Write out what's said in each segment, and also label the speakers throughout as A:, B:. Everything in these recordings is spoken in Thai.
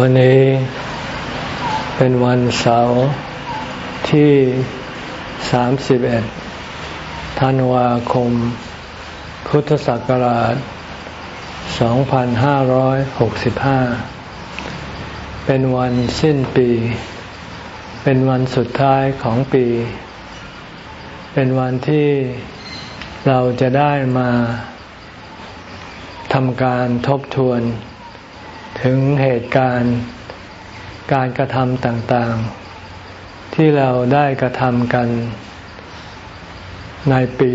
A: วันนี้เป็นวันเสาร์ที่ 31 ธันวาคม พุทธศักราช 2565 เป็นวันสิ้นปี เป็นวันสุดท้ายของปี เป็นวันที่เราจะได้มาทำการทบทวน ถึงเหตุการณ์การกระทำต่างๆ ที่เราได้กระทำกันในปี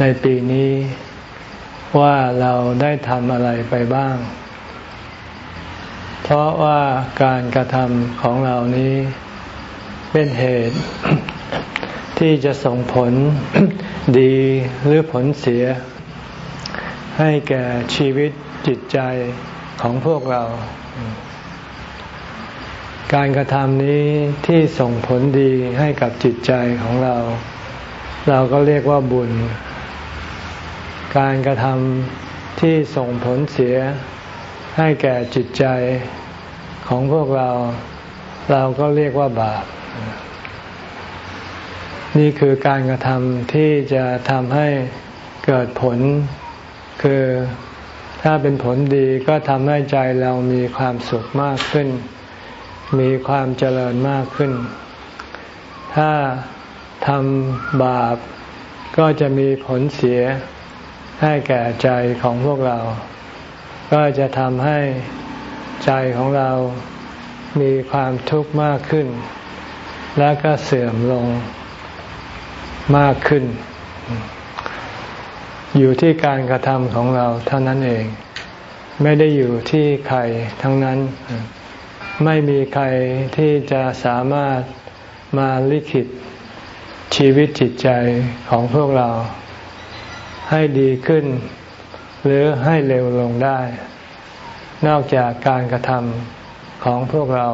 A: ในปีนี้ ว่าเราได้ทำอะไรไปบ้าง เพราะว่าการกระทำของเรานี้เป็นเหตุ ที่จะส่งผลดีหรือผลเสีย ให้แก่ชีวิตจิตใจ ของพวกเรา การกระทำนี้ที่ส่งผลดีให้กับจิตใจของเรา เราก็เรียกว่าบุญ การกระทำที่ส่งผลเสียให้แก่จิตใจของพวกเรา เราก็เรียกว่าบาป นี่คือการกระทำที่จะทำให้เกิดผลคือ ถ้าเป็นผลดีก็ทำให้ใจเรามีความสุขมากขึ้น มีความเจริญมากขึ้น ถ้าทำบาปก็จะมีผลเสียให้แก่ใจของพวกเรา ก็จะทำให้ใจของเรามีความทุกข์มากขึ้น และก็เสื่อมลงมากขึ้น อยู่ที่การกระทำของเราเท่านั้นเอง ไม่ได้อยู่ที่ใครทั้งนั้น ไม่มีใครที่จะสามารถมาลิขิตชีวิตจิตใจของพวกเรา ให้ดีขึ้น หรือให้เร็วลงได้ นอกจากการกระทำของพวกเรา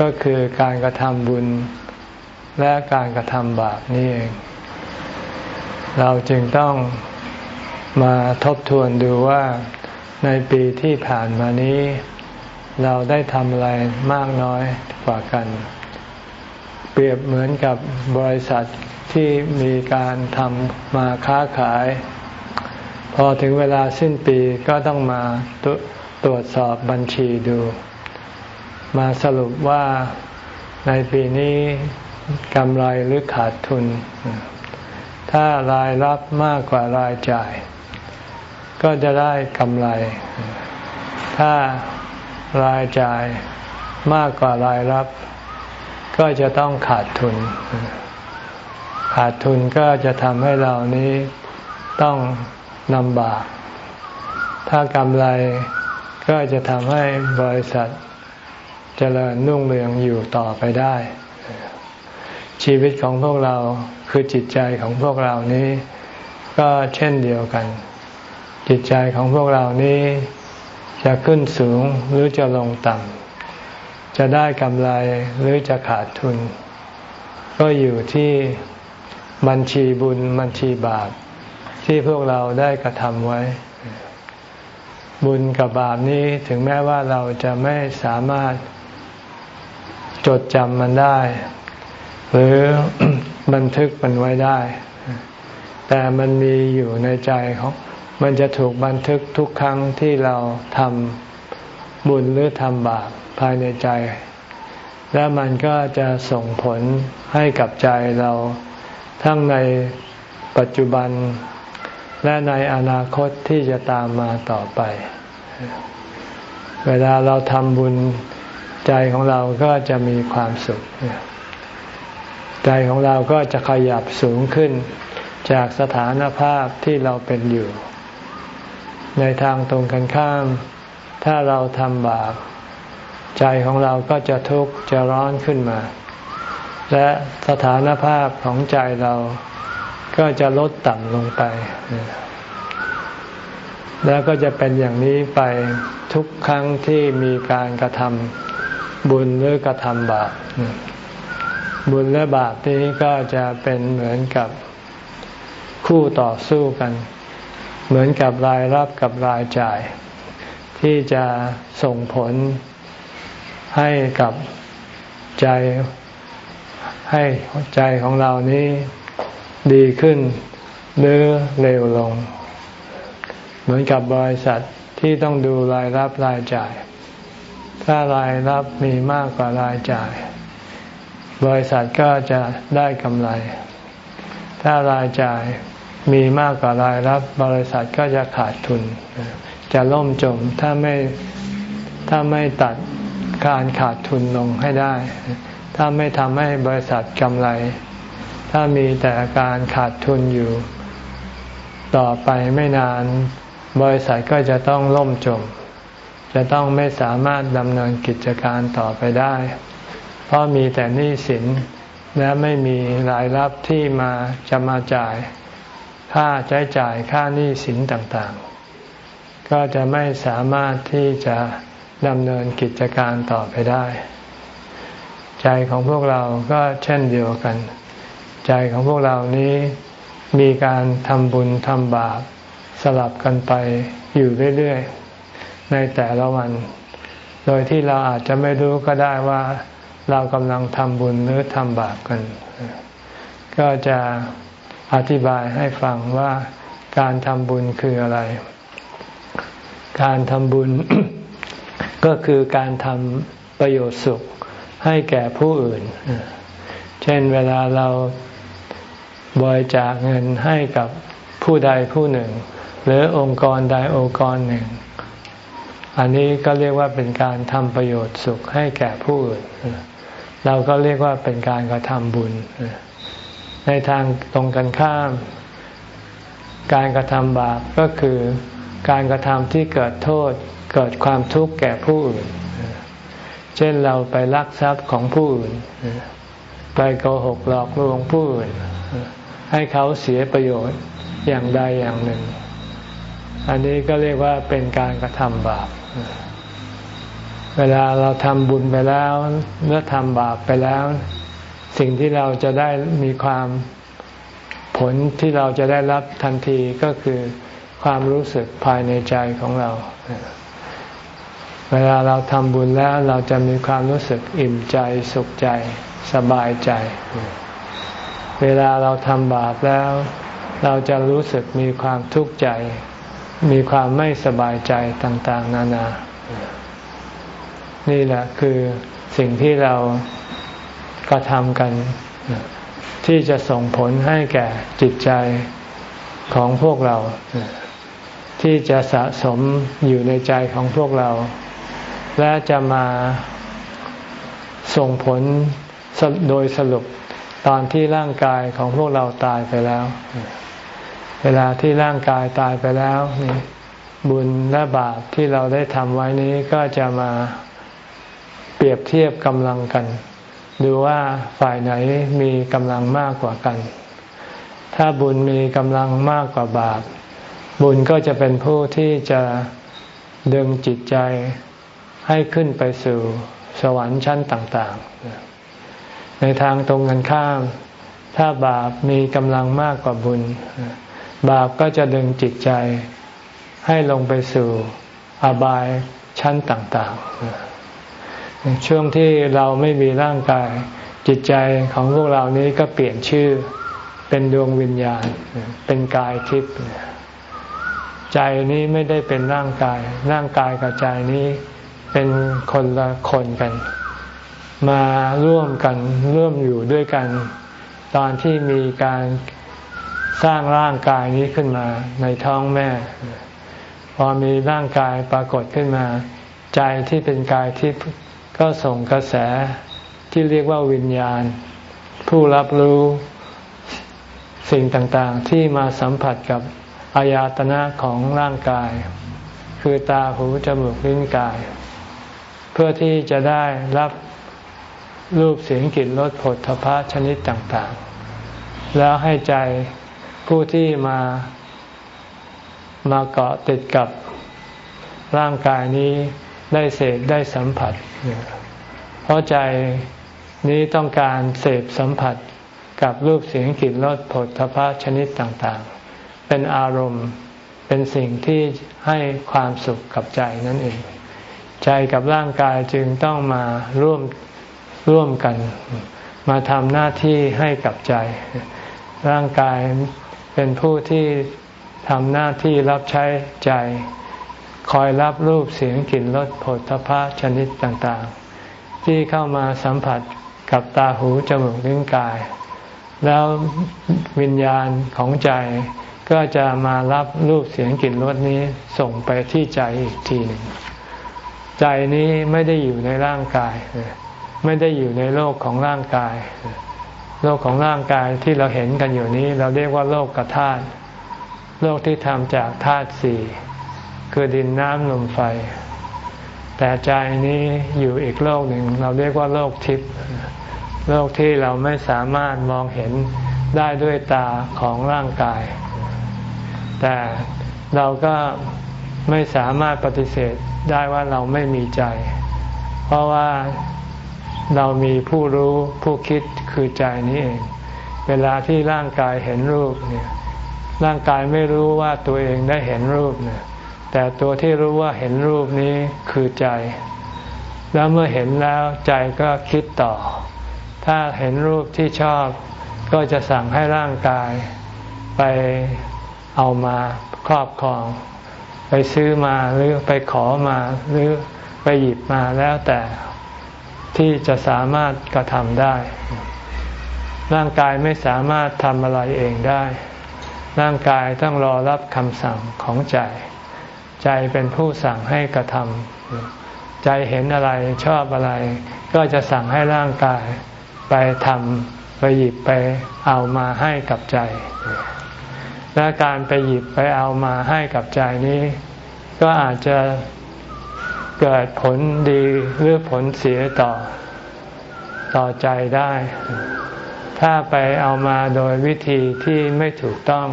A: ก็คือการกระทำบุญและการกระทำบาปนี่เอง เราจึงต้อง มาทบทวนดูว่าในปีที่ผ่านมานี้ เราได้ทำอะไรมากน้อยกว่ากัน เปรียบเหมือนกับบริษัทที่มีการทำมาค้าขาย พอถึงเวลาสิ้นปีก็ต้องมาตตรวจสอบบัญชีดู มาสรุปว่าในปีนี้กำไรหรือขาดทุน ถ้ารายรับมากกว่ารายจ่าย ก็จะได้กำไร ถ้ารายจ่ายมากกว่ารายรับ ก็จะต้องขาดทุน ขาดทุนก็จะทำให้เรานี้ต้องนำบาก ถ้ากำไรก็จะทำให้บริษัทเจริญนุ่งเรืองอยู่ต่อไปได้ ชีวิตของพวกเราคือจิตใจของพวกเรานี้ ก็เช่นเดียวกัน จิตใจของพวกเรานี้จะขึ้นสูงหรือจะลงต่ำ จะได้กำไรหรือจะขาดทุน ก็อยู่ที่บัญชีบุญบัญชีบาปที่พวกเราได้กระทำไว้ บุญกับบาปนี้ถึงแม้ว่าเราจะไม่สามารถจดจำมันได้ หรือบันทึกมันไว้ได้ แต่มันมีอยู่ในใจของ มันจะถูกบันทึกทุกครั้งที่เราทำบุญหรือทำบาปภายในใจ และมันก็จะส่งผลให้กับใจเราทั้งในปัจจุบันและในอนาคตที่จะตามมาต่อไป เวลาเราทำบุญใจของเราก็จะมีความสุข ใจของเราก็จะขยับสูงขึ้นจากสถานภาพที่เราเป็นอยู่ ในทางตรงกันข้าม ถ้าเราทำบาปใจของเราก็จะทุกข์จะร้อนขึ้นมา และสถานภาพของใจเราก็จะลดต่ำลงไป แล้วก็จะเป็นอย่างนี้ไปทุกครั้งที่มีการกระทำบุญหรือกระทำบาปบุญและบาปนี้ก็จะเป็นเหมือนกับคู่ต่อสู้กัน เหมือนกับรายรับกับรายจ่าย ที่จะส่งผลให้กับใจให้ใจของเรานี้ดีขึ้นหรือเร็วลง เหมือนกับบริษัทที่ต้องดูรายรับรายจ่าย ถ้ารายรับมีมากกว่ารายจ่าย บริษัทก็จะได้กำไร ถ้ารายจ่าย มีมากกว่ารายรับบริษัทก็จะขาดทุน จะล่มจมถ้าไม่ถ้าไม่ตัดการขาดทุนลงให้ได้ ถ้าไม่ทำให้บริษัทกำไร ถ้ามีแต่การขาดทุนอยู่ ต่อไปไม่นานบริษัทก็จะต้องล่มจม จะต้องไม่สามารถดำเนินกิจการต่อไปได้ เพราะมีแต่หนี้สินและไม่มีรายรับที่มาจะมาจ่าย ค่าใช้จ่ายค่าหนี้สินต่างๆ ก็จะไม่สามารถที่จะดำเนินกิจการต่อไปได้ ใจของพวกเราก็เช่นเดียวกัน ใจของพวกเรานี้มีการทำบุญทำบาปสลับกันไปอยู่เรื่อยๆ ในแต่ละวัน โดยที่เราอาจจะไม่รู้ก็ได้ว่าเรากำลังทำบุญหรือทำบาปกัน ก็จะ อธิบายให้ฟังว่าการทำบุญคืออะไร การทำบุญ ก็คือการทำประโยชน์สุขให้แก่ผู้อื่น เช่นเวลาเราบริจาคเงินให้กับผู้ใดผู้หนึ่ง หรือองค์กรใดองค์กรหนึ่ง อันนี้ก็เรียกว่าเป็นการทำประโยชน์สุขให้แก่ผู้อื่น เราก็เรียกว่าเป็นการกระทำบุญ ในทางตรงกันข้าม การกระทำบาปก็คือการกระทำที่เกิดโทษเกิดความทุกข์แก่ผู้อื่น เช่นเราไปลักทรัพย์ของผู้อื่น ไปโกหกหลอกลวงผู้อื่น ให้เขาเสียประโยชน์อย่างใดอย่างหนึ่ง อันนี้ก็เรียกว่าเป็นการกระทำบาป เวลาเราทำบุญไปแล้วเมื่อทำบาปไปแล้ว สิ่งที่เราจะได้มีความผลที่เราจะได้รับทันทีก็คือความรู้สึกภายในใจของเรา เวลาเราทำบุญแล้วเราจะมีความรู้สึกอิ่มใจสุขใจ สบายใจ เวลาเราทำบาปแล้ว เราจะรู้สึกมีความทุกข์ใจ มีความไม่สบายใจต่าง ๆ นานา นี่แหละคือสิ่งที่เรา กระทำกัน ที่จะส่งผลให้แก่จิตใจของพวกเรา ที่จะสะสมอยู่ในใจของพวกเรา และจะมาส่งผลโดยสรุปตอนที่ร่างกายของพวกเราตายไปแล้ว เวลาที่ร่างกายตายไปแล้วนี่บุญและบาปที่เราได้ทำไว้นี้ก็จะมาเปรียบเทียบกำลังกัน ดูว่าฝ่ายไหนมีกำลังมากกว่ากัน ถ้าบุญมีกำลังมากกว่าบาป บุญก็จะเป็นผู้ที่จะดึงจิตใจให้ขึ้นไปสู่สวรรค์ชั้นต่างๆ ในทางตรงกันข้าม ถ้าบาปมีกำลังมากกว่าบุญ บาปก็จะดึงจิตใจให้ลงไปสู่อบายชั้นต่าง ๆ ช่วงที่เราไม่มีร่างกาย จิตใจของพวกเรานี้ก็เปลี่ยนชื่อเป็นดวงวิญญาณ เป็นกายทิพย์ใจนี้ไม่ได้เป็นร่างกาย ร่างกายกับใจนี้เป็นคนละคนกัน มาร่วมกันร่วมอยู่ด้วยกัน ตอนที่มีการสร้างร่างกายนี้ขึ้นมาในท้องแม่ พอมีร่างกายปรากฏขึ้นมา ใจที่เป็นกายที่ ก็ส่งกระแสที่เรียกว่าวิญญาณ ผู้รับรู้สิ่งต่างๆ ที่มาสัมผัสกับอายตนะของร่างกาย คือตาหูจมูกลิ้นกาย เพื่อที่จะได้รับรูปเสียงกลิ่นรสผลทพะชนิดต่างๆ แล้วให้ใจผู้ที่มามาเกาะติดกับร่างกายนี้ ได้เสพได้สัมผัส เพราะใจนี้ต้องการเสพสัมผัสกับรูปเสียงกลิ่นรสผลทพะชนิดต่างๆ เป็นอารมณ์เป็นสิ่งที่ให้ความสุขกับใจนั่นเอง ใจกับร่างกายจึงต้องมาร่วมร่วมกัน มาทำหน้าที่ให้กับใจ ร่างกายเป็นผู้ที่ทำหน้าที่รับใช้ใจ คอยรับรูปเสียงกลิ่นรสผลทพะชนิดต่างๆ ที่เข้ามาสัมผัสกับตาหูจมูกลิ้นกาย แล้ววิญญาณของใจก็จะมารับรูปเสียงกลิ่นรสนี้ส่งไปที่ใจอีกทีหนึ่งใจนี้ไม่ได้อยู่ในร่างกาย ไม่ได้อยู่ในโลกของร่างกาย โลกของร่างกายที่เราเห็นกันอยู่นี้ เราเรียกว่าโลกกระธาตุโลกที่ทำจากธาตุสี่ คือดินน้ำลมไฟ แต่ใจนี้อยู่อีกโลกหนึ่ง เราเรียกว่าโลกทิพย์โลกที่เราไม่สามารถมองเห็นได้ด้วยตาของร่างกาย แต่เราก็ไม่สามารถปฏิเสธได้ว่าเราไม่มีใจ เพราะว่าเรามีผู้รู้ผู้คิดคือใจนี้เอง เวลาที่ร่างกายเห็นรูปเนี่ยร่างกายไม่รู้ว่าตัวเองได้เห็นรูปเนี่ย แต่ตัวที่รู้ว่าเห็นรูปนี้คือใจ แล้วเมื่อเห็นแล้วใจก็คิดต่อ ถ้าเห็นรูปที่ชอบก็จะสั่งให้ร่างกายไปเอามาครอบครอง ไปซื้อมาหรือไปขอมาหรือไปหยิบมาแล้วแต่ที่จะสามารถกระทำได้ ร่างกายไม่สามารถทำอะไรเองได้ ร่างกายต้องรอรับคำสั่งของใจ ใจเป็นผู้สั่งให้กระทำใจเห็นอะไรชอบอะไร ก็จะสั่งให้ร่างกายไปทำไปหยิบไปเอามาให้กับใจ และการไปหยิบไปเอามาให้กับใจนี้ ก็อาจจะเกิดผลดีหรือผลเสียต่อต่อใจได้ ถ้าไปเอามาโดยวิธีที่ไม่ถูกต้อง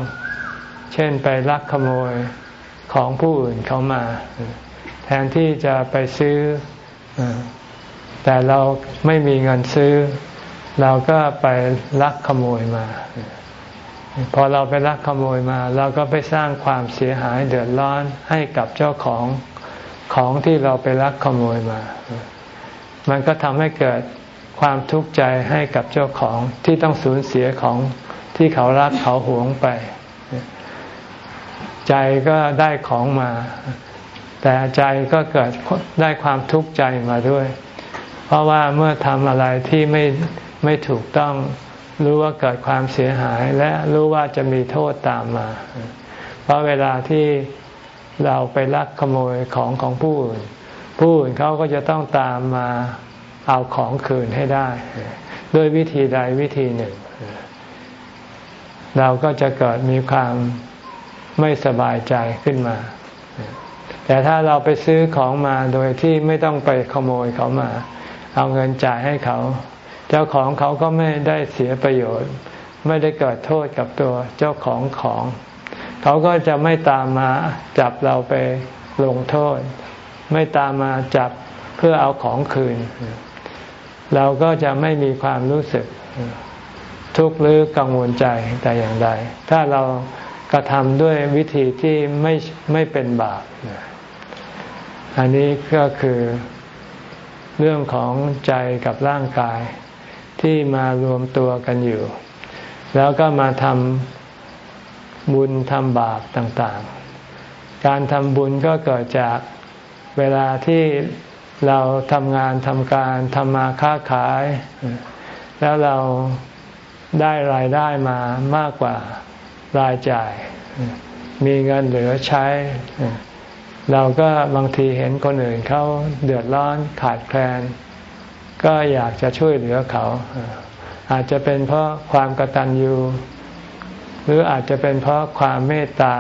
A: เช่นไปลักขโมย ของผู้อื่นเขามา แทนที่จะไปซื้อ แต่เราไม่มีเงินซื้อ เราก็ไปลักขโมยมา พอเราไปลักขโมยมา เราก็ไปสร้างความเสียหายเดือดร้อนให้กับเจ้าของของที่เราไปลักขโมยมา มันก็ทำให้เกิดความทุกข์ใจให้กับเจ้าของที่ต้องสูญเสียของที่เขารักเขาหวงไป ใจก็ได้ของมา แต่ใจก็เกิดได้ความทุกข์ใจมาด้วย เพราะว่าเมื่อทำอะไรที่ไม่ไม่ถูกต้องรู้ว่าเกิดความเสียหายและรู้ว่าจะมีโทษตามมา เพราะเวลาที่เราไปลักขโมยของของผู้อื่น ผู้อื่นเขาก็จะต้องตามมาเอาของคืนให้ได้ ด้วยวิธีใดวิธีหนึ่ง เราก็จะเกิดมีความ ไม่สบายใจขึ้นมา แต่ถ้าเราไปซื้อของมาโดยที่ไม่ต้องไปขโมยเขามา เอาเงินจ่ายให้เขา เจ้าของเขาก็ไม่ได้เสียประโยชน์ ไม่ได้เกิดโทษกับตัวเจ้าของของ เขาก็จะไม่ตามมาจับเราไปลงโทษ ไม่ตามมาจับเพื่อเอาของคืน เราก็จะไม่มีความรู้สึกทุกข์หรือกังวลใจแต่อย่างใด ถ้าเรา กระทำด้วยวิธีที่ไม่ไม่เป็นบาปอันนี้ก็คือเรื่องของใจกับร่างกายที่มารวมตัวกันอยู่ แล้วก็มาทำบุญทำบาปต่างๆ การทำบุญก็เกิดจากเวลาที่เราทำงานทำการทำมาค้าขาย แล้วเราได้รายได้มามากกว่า รายจ่าย มีเงินเหลือใช้ เราก็บางทีเห็นคนอื่นเขาเดือดร้อนขาดแคลน ก็อยากจะช่วยเหลือเขา อาจจะเป็นเพราะความกตัญญูหรืออาจจะเป็นเพราะความเมตตา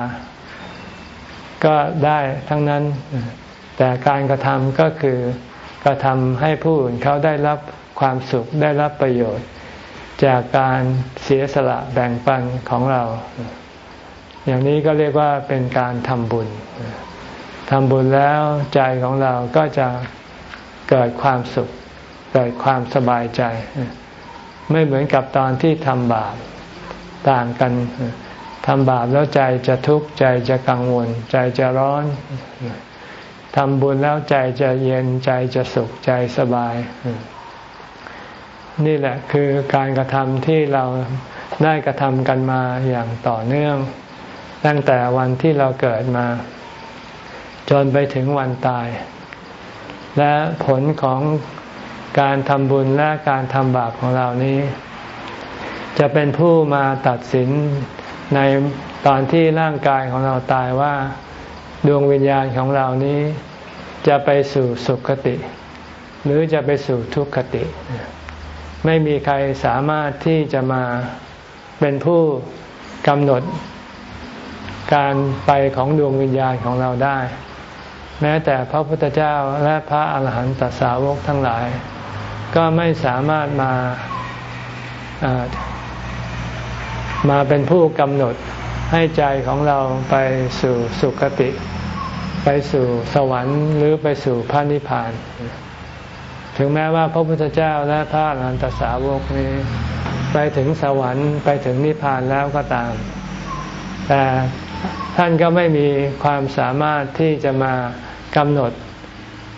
A: ก็ได้ทั้งนั้น แต่การกระทำก็คือกระทำให้ผู้อื่นเขาได้รับความสุขได้รับประโยชน์ จากการเสียสละแบ่งปันของเรา อย่างนี้ก็เรียกว่าเป็นการทำบุญทำบุญแล้วใจของเราก็จะเกิดความสุข เกิดความสบายใจ ไม่เหมือนกับตอนที่ทำบาปต่างกันทำบาปแล้วใจจะทุกข์ใจจะกังวล ใจจะร้อนทำบุญแล้วใจจะเย็นใจจะสุขใจสบาย นี่แหละคือการกระทำที่เราได้กระทำกันมาอย่างต่อเนื่อง ตั้งแต่วันที่เราเกิดมา จนไปถึงวันตาย และผลของการทำบุญและการทำบาปของเรานี้ จะเป็นผู้มาตัดสินในตอนที่ร่างกายของเราตายว่าดวงวิญญาณของเรานี้ จะไปสู่สุคติ หรือจะไปสู่ทุกขติ ไม่มีใครสามารถที่จะมาเป็นผู้กำหนดการไปของดวงวิญญาณของเราได้ แม้แต่พระพุทธเจ้าและพระอาหารหันตสาวกทั้งหลาย ก็ไม่สามารถมามาเป็นผู้กำหนดให้ใจของเราไปสู่สุคติ ไปสู่สวรรค์หรือไปสู่พระนิพพาน ถึงแม้ว่าพระพุทธเจ้าและพระอรหันตสาวกนี้ ไปถึงสวรรค์ไปถึงนิพพานแล้วก็ตาม แต่ท่านก็ไม่มีความสามารถที่จะมากำหนด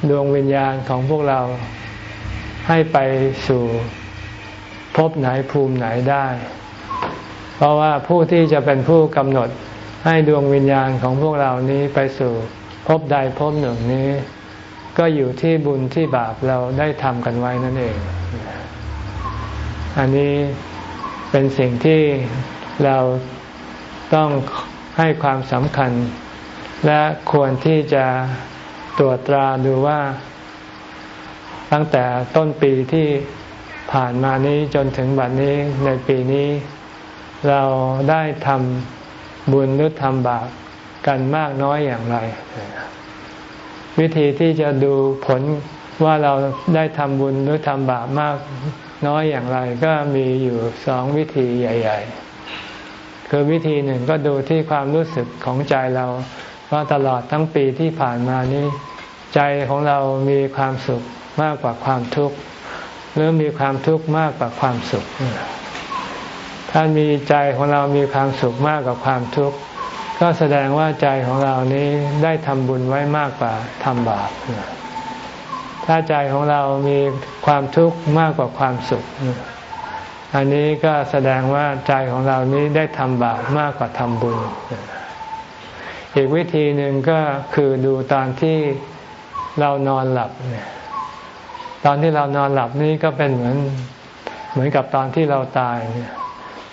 A: ดวงวิญญาณของพวกเราให้ไปสู่พบไหนภูมิไหนได้ เพราะว่าผู้ที่จะเป็นผู้กำหนดให้ดวงวิญญาณของพวกเรานี้ไปสู่พบใดพบหนึ่งนี้ ก็อยู่ที่บุญที่บาปเราได้ทำกันไว้นั่นเอง อันนี้เป็นสิ่งที่เราต้องให้ความสำคัญ และควรที่จะตรวจตราดูว่า ตั้งแต่ต้นปีที่ผ่านมานี้จนถึงบัดนี้ในปีนี้ เราได้ทำบุญหรือทำบาปกันมากน้อยอย่างไร วิธีที่จะดูผลว่าเราได้ทำบุญหรือทำบาปมากน้อยอย่างไรก็มีอยู่สองวิธีใหญ่ ๆ คือวิธีหนึ่งก็ดูที่ความรู้สึกของใจเราว่าตลอดทั้งปีที่ผ่านมานี้ ใจของเรามีความสุขมากกว่าความทุกข์หรือมีความทุกข์มากกว่าความสุข ถ้ามีใจของเรามีความสุขมากกว่าความทุกข์ ก็แสดงว่าใจของเรานี้ได้ทำบุญไว้มากกว่าทำบาปถ้าใจของเรามีความทุกข์มากกว่าความสุข อันนี้ก็แสดงว่าใจของเรานี้ได้ทำบาปมากกว่าทำบุญ อีกวิธีหนึ่งก็คือดูตอนที่เรานอนหลับเนี่ยตอนที่เรานอนหลับนี่ก็เป็นเหมือนเหมือนกับตอนที่เราตายเนี่ย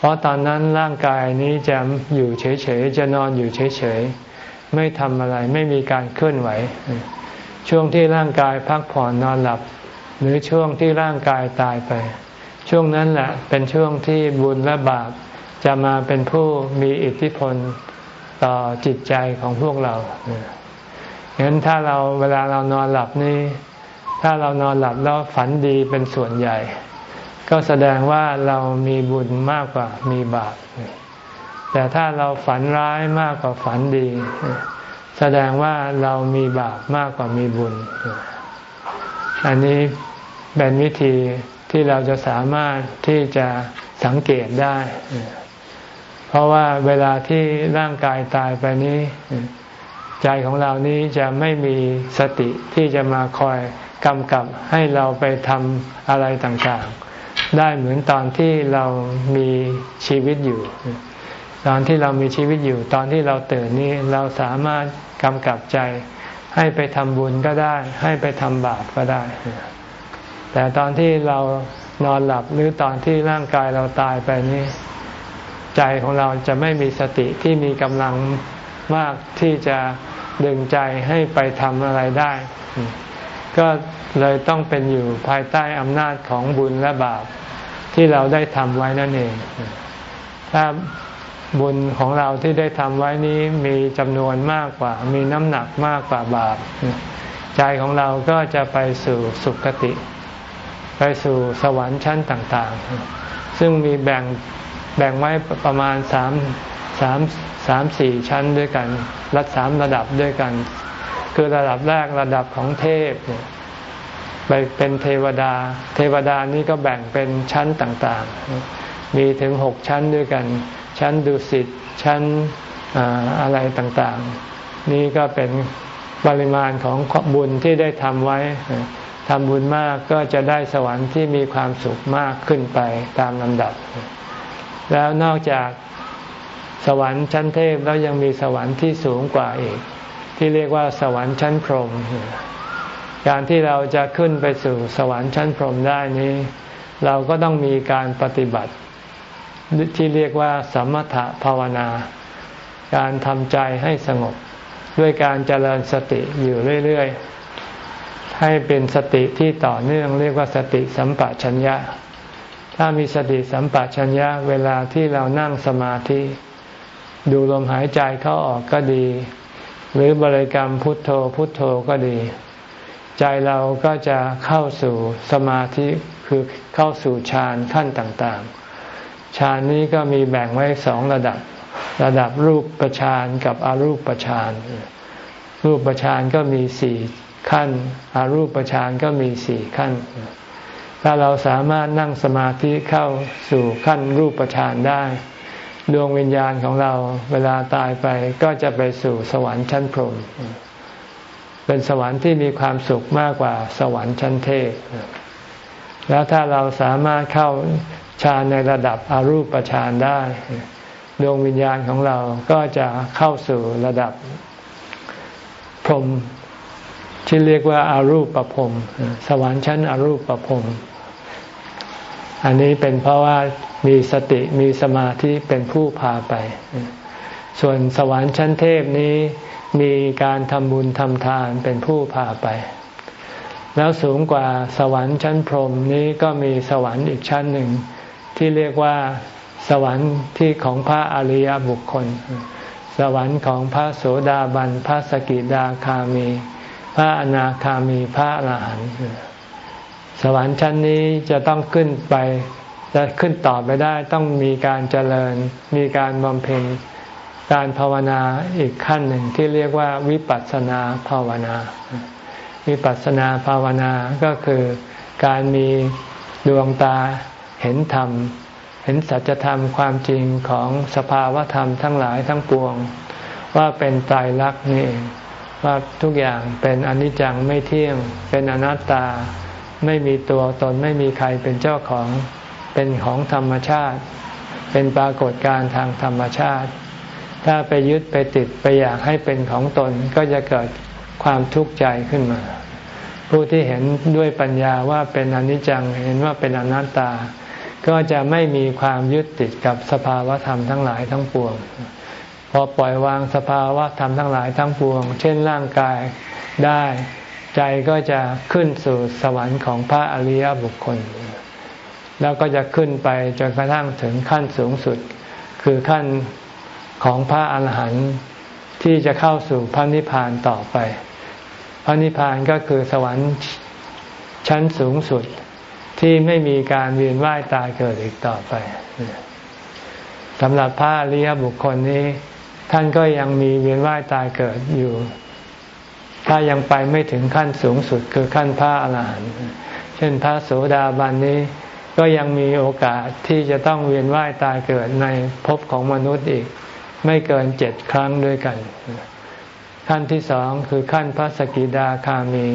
A: เพราะตอนนั้นร่างกายนี้จะอยู่เฉยๆ จะนอนอยู่เฉยๆ ไม่ทำอะไรไม่มีการเคลื่อนไหว ช่วงที่ร่างกายพักผ่อนนอนหลับ หรือช่วงที่ร่างกายตายไป ช่วงนั้นแหละเป็นช่วงที่บุญและบาปจะมาเป็นผู้มีอิทธิพลต่อจิตใจของพวกเราเห็นถ้าเราเวลาเรานอนหลับนี่ถ้าเรานอนหลับแล้วฝันดีเป็นส่วนใหญ่ ก็แสดงว่าเรามีบุญมากกว่ามีบาป แต่ถ้าเราฝันร้ายมากกว่าฝันดี แสดงว่าเรามีบาปมากกว่ามีบุญ อันนี้เป็นวิธีที่เราจะสามารถที่จะสังเกตได้ เพราะว่าเวลาที่ร่างกายตายไปนี้ ใจของเรานี้จะไม่มีสติที่จะมาคอยกำกับให้เราไปทำอะไรต่างๆ ได้เหมือนตอนที่เรามีชีวิตอยู่ ตอนที่เรามีชีวิตอยู่ ตอนที่เราตื่นนี้เราสามารถกำกับใจ ให้ไปทำบุญก็ได้ ให้ไปทำบาปก็ได้ แต่ตอนที่เรานอนหลับหรือตอนที่ร่างกายเราตายไปนี้ ใจของเราจะไม่มีสติที่มีกำลังมากที่จะดึงใจให้ไปทำอะไรได้ ก็เลยต้องเป็นอยู่ภายใต้อำนาจของบุญและบาปที่เราได้ทำไว้นั่นเอง ถ้าบุญของเราที่ได้ทำไว้นี้มีจำนวนมากกว่า มีน้ำหนักมากกว่าบาป ใจของเราก็จะไปสู่สุคติ ไปสู่สวรรค์ชั้นต่างๆ ซึ่งมีแบ่งแบ่งไว้ประมาณสามสามสามสี่ชั้นด้วยกันรัดสามระดับด้วยกัน คือระดับแรกระดับของเทพไปเป็นเทวดา เทวดานี้ก็แบ่งเป็นชั้นต่างๆ มีถึงหกชั้นด้วยกัน ชั้นดุสิตชั้นอะไรต่างๆ นี่ก็เป็นปริมาณของบุญที่ได้ทำไว้ทำบุญมากก็จะได้สวรรค์ที่มีความสุขมากขึ้นไปตามลำดับ แล้วนอกจากสวรรค์ชั้นเทพแล้วยังมีสวรรค์ที่สูงกว่าอีก ที่เรียกว่าสวรรค์ชั้นพรหมการที่เราจะขึ้นไปสู่สวรรค์ชั้นพรหมได้นี้ เราก็ต้องมีการปฏิบัติที่เรียกว่าสมถะภาวนา การทำใจให้สงบ ด้วยการเจริญสติอยู่เรื่อย ๆ ให้เป็นสติที่ต่อเนื่องเรียกว่าสติสัมปชัญญะ ถ้ามีสติสัมปชัญญะเวลาที่เรานั่งสมาธิ ดูลมหายใจเข้าออกก็ดี หรือบริกรรมพุทโธพุทโธก็ดี ใจเราก็จะเข้าสู่สมาธิคือเข้าสู่ฌานขั้นต่างๆฌานนี้ก็มีแบ่งไว้สองระดับ ระดับรูปประชานกับอรูปประชานรูปประชานก็มีสี่ขั้นอารูปประชานก็มีสี่ขั้น ถ้าเราสามารถนั่งสมาธิเข้าสู่ขั้นรูปประชานได้ ดวงวิญญาณของเราเวลาตายไปก็จะไปสู่สวรรค์ชั้นพรหมเป็นสวรรค์ที่มีความสุขมากกว่าสวรรค์ชั้นเทพ แล้วถ้าเราสามารถเข้าฌานในระดับอรูปฌานได้ ดวงวิญญาณของเราก็จะเข้าสู่ระดับพรหมที่เรียกว่าอารูปประพรมสวรรค์ชั้นอรูปประพรม อันนี้เป็นเพราะว่ามีสติมีสมาธิเป็นผู้พาไป ส่วนสวรรค์ชั้นเทพนี้มีการทำบุญทำทานเป็นผู้พาไป แล้วสูงกว่าสวรรค์ชั้นพรหมนี้ก็มีสวรรค์อีกชั้นหนึ่ง ที่เรียกว่าสวรรค์ที่ของพระอริยบุคคล สวรรค์ของพระโสดาบัน พระสกิดาคามี พระอนาคามี พระอรหันต์ สวรรค์ชั้นนี้จะต้องขึ้นไปจะขึ้นต่อไปได้ต้องมีการเจริญ มีการบำเพ็ญการภาวนาอีกขั้นหนึ่งที่เรียกว่าวิปัสสนาภาวนา วิปัสสนาภาวนาก็คือการมีดวงตาเห็นธรรม เห็นสัจธรรมความจริงของสภาวธรรมทั้งหลายทั้งปวง ว่าเป็นตายรักนี่ว่าทุกอย่างเป็นอนิจจังไม่เที่ยงเป็นอนัตตา ไม่มีตัวตนไม่มีใครเป็นเจ้าของ เป็นของธรรมชาติ เป็นปรากฏการทางธรรมชาติ ถ้าไปยึดไปติดไปอยากให้เป็นของตนก็จะเกิดความทุกข์ใจขึ้นมา ผู้ที่เห็นด้วยปัญญาว่าเป็นอนิจจังเห็นว่าเป็นอนัตตา ก็จะไม่มีความยึดติดกับสภาวะธรรมทั้งหลายทั้งปวง พอปล่อยวางสภาวะธรรมทั้งหลายทั้งปวง เช่นร่างกายได้ ใจก็จะขึ้นสู่สวรรค์ของพระอริยบุคคล แล้วก็จะขึ้นไปจนกระทั่งถึงขั้นสูงสุด คือขั้นของพระอาหารหันต์ที่จะเข้าสู่พระนิพพานต่อไป พระนิพพานก็คือสวรรค์ชั้นสูงสุดที่ไม่มีการเวียนว่ายตายเกิดอีกต่อไปสำหรับพระอริยบุคคลนี้ ท่านก็ยังมีเวียนว่ายตายเกิดอยู่ ถ้ายังไปไม่ถึงขั้นสูงสุดคือขั้นพระอรหันต์เช่นพระโสดาบันนี้ ก็ยังมีโอกาสที่จะต้องเวียนว่ายตายเกิดในภพของมนุษย์อีก ไม่เกินเจ็ดครั้งด้วยกัน ขั้นที่สองคือขั้นพระสกิดาคามี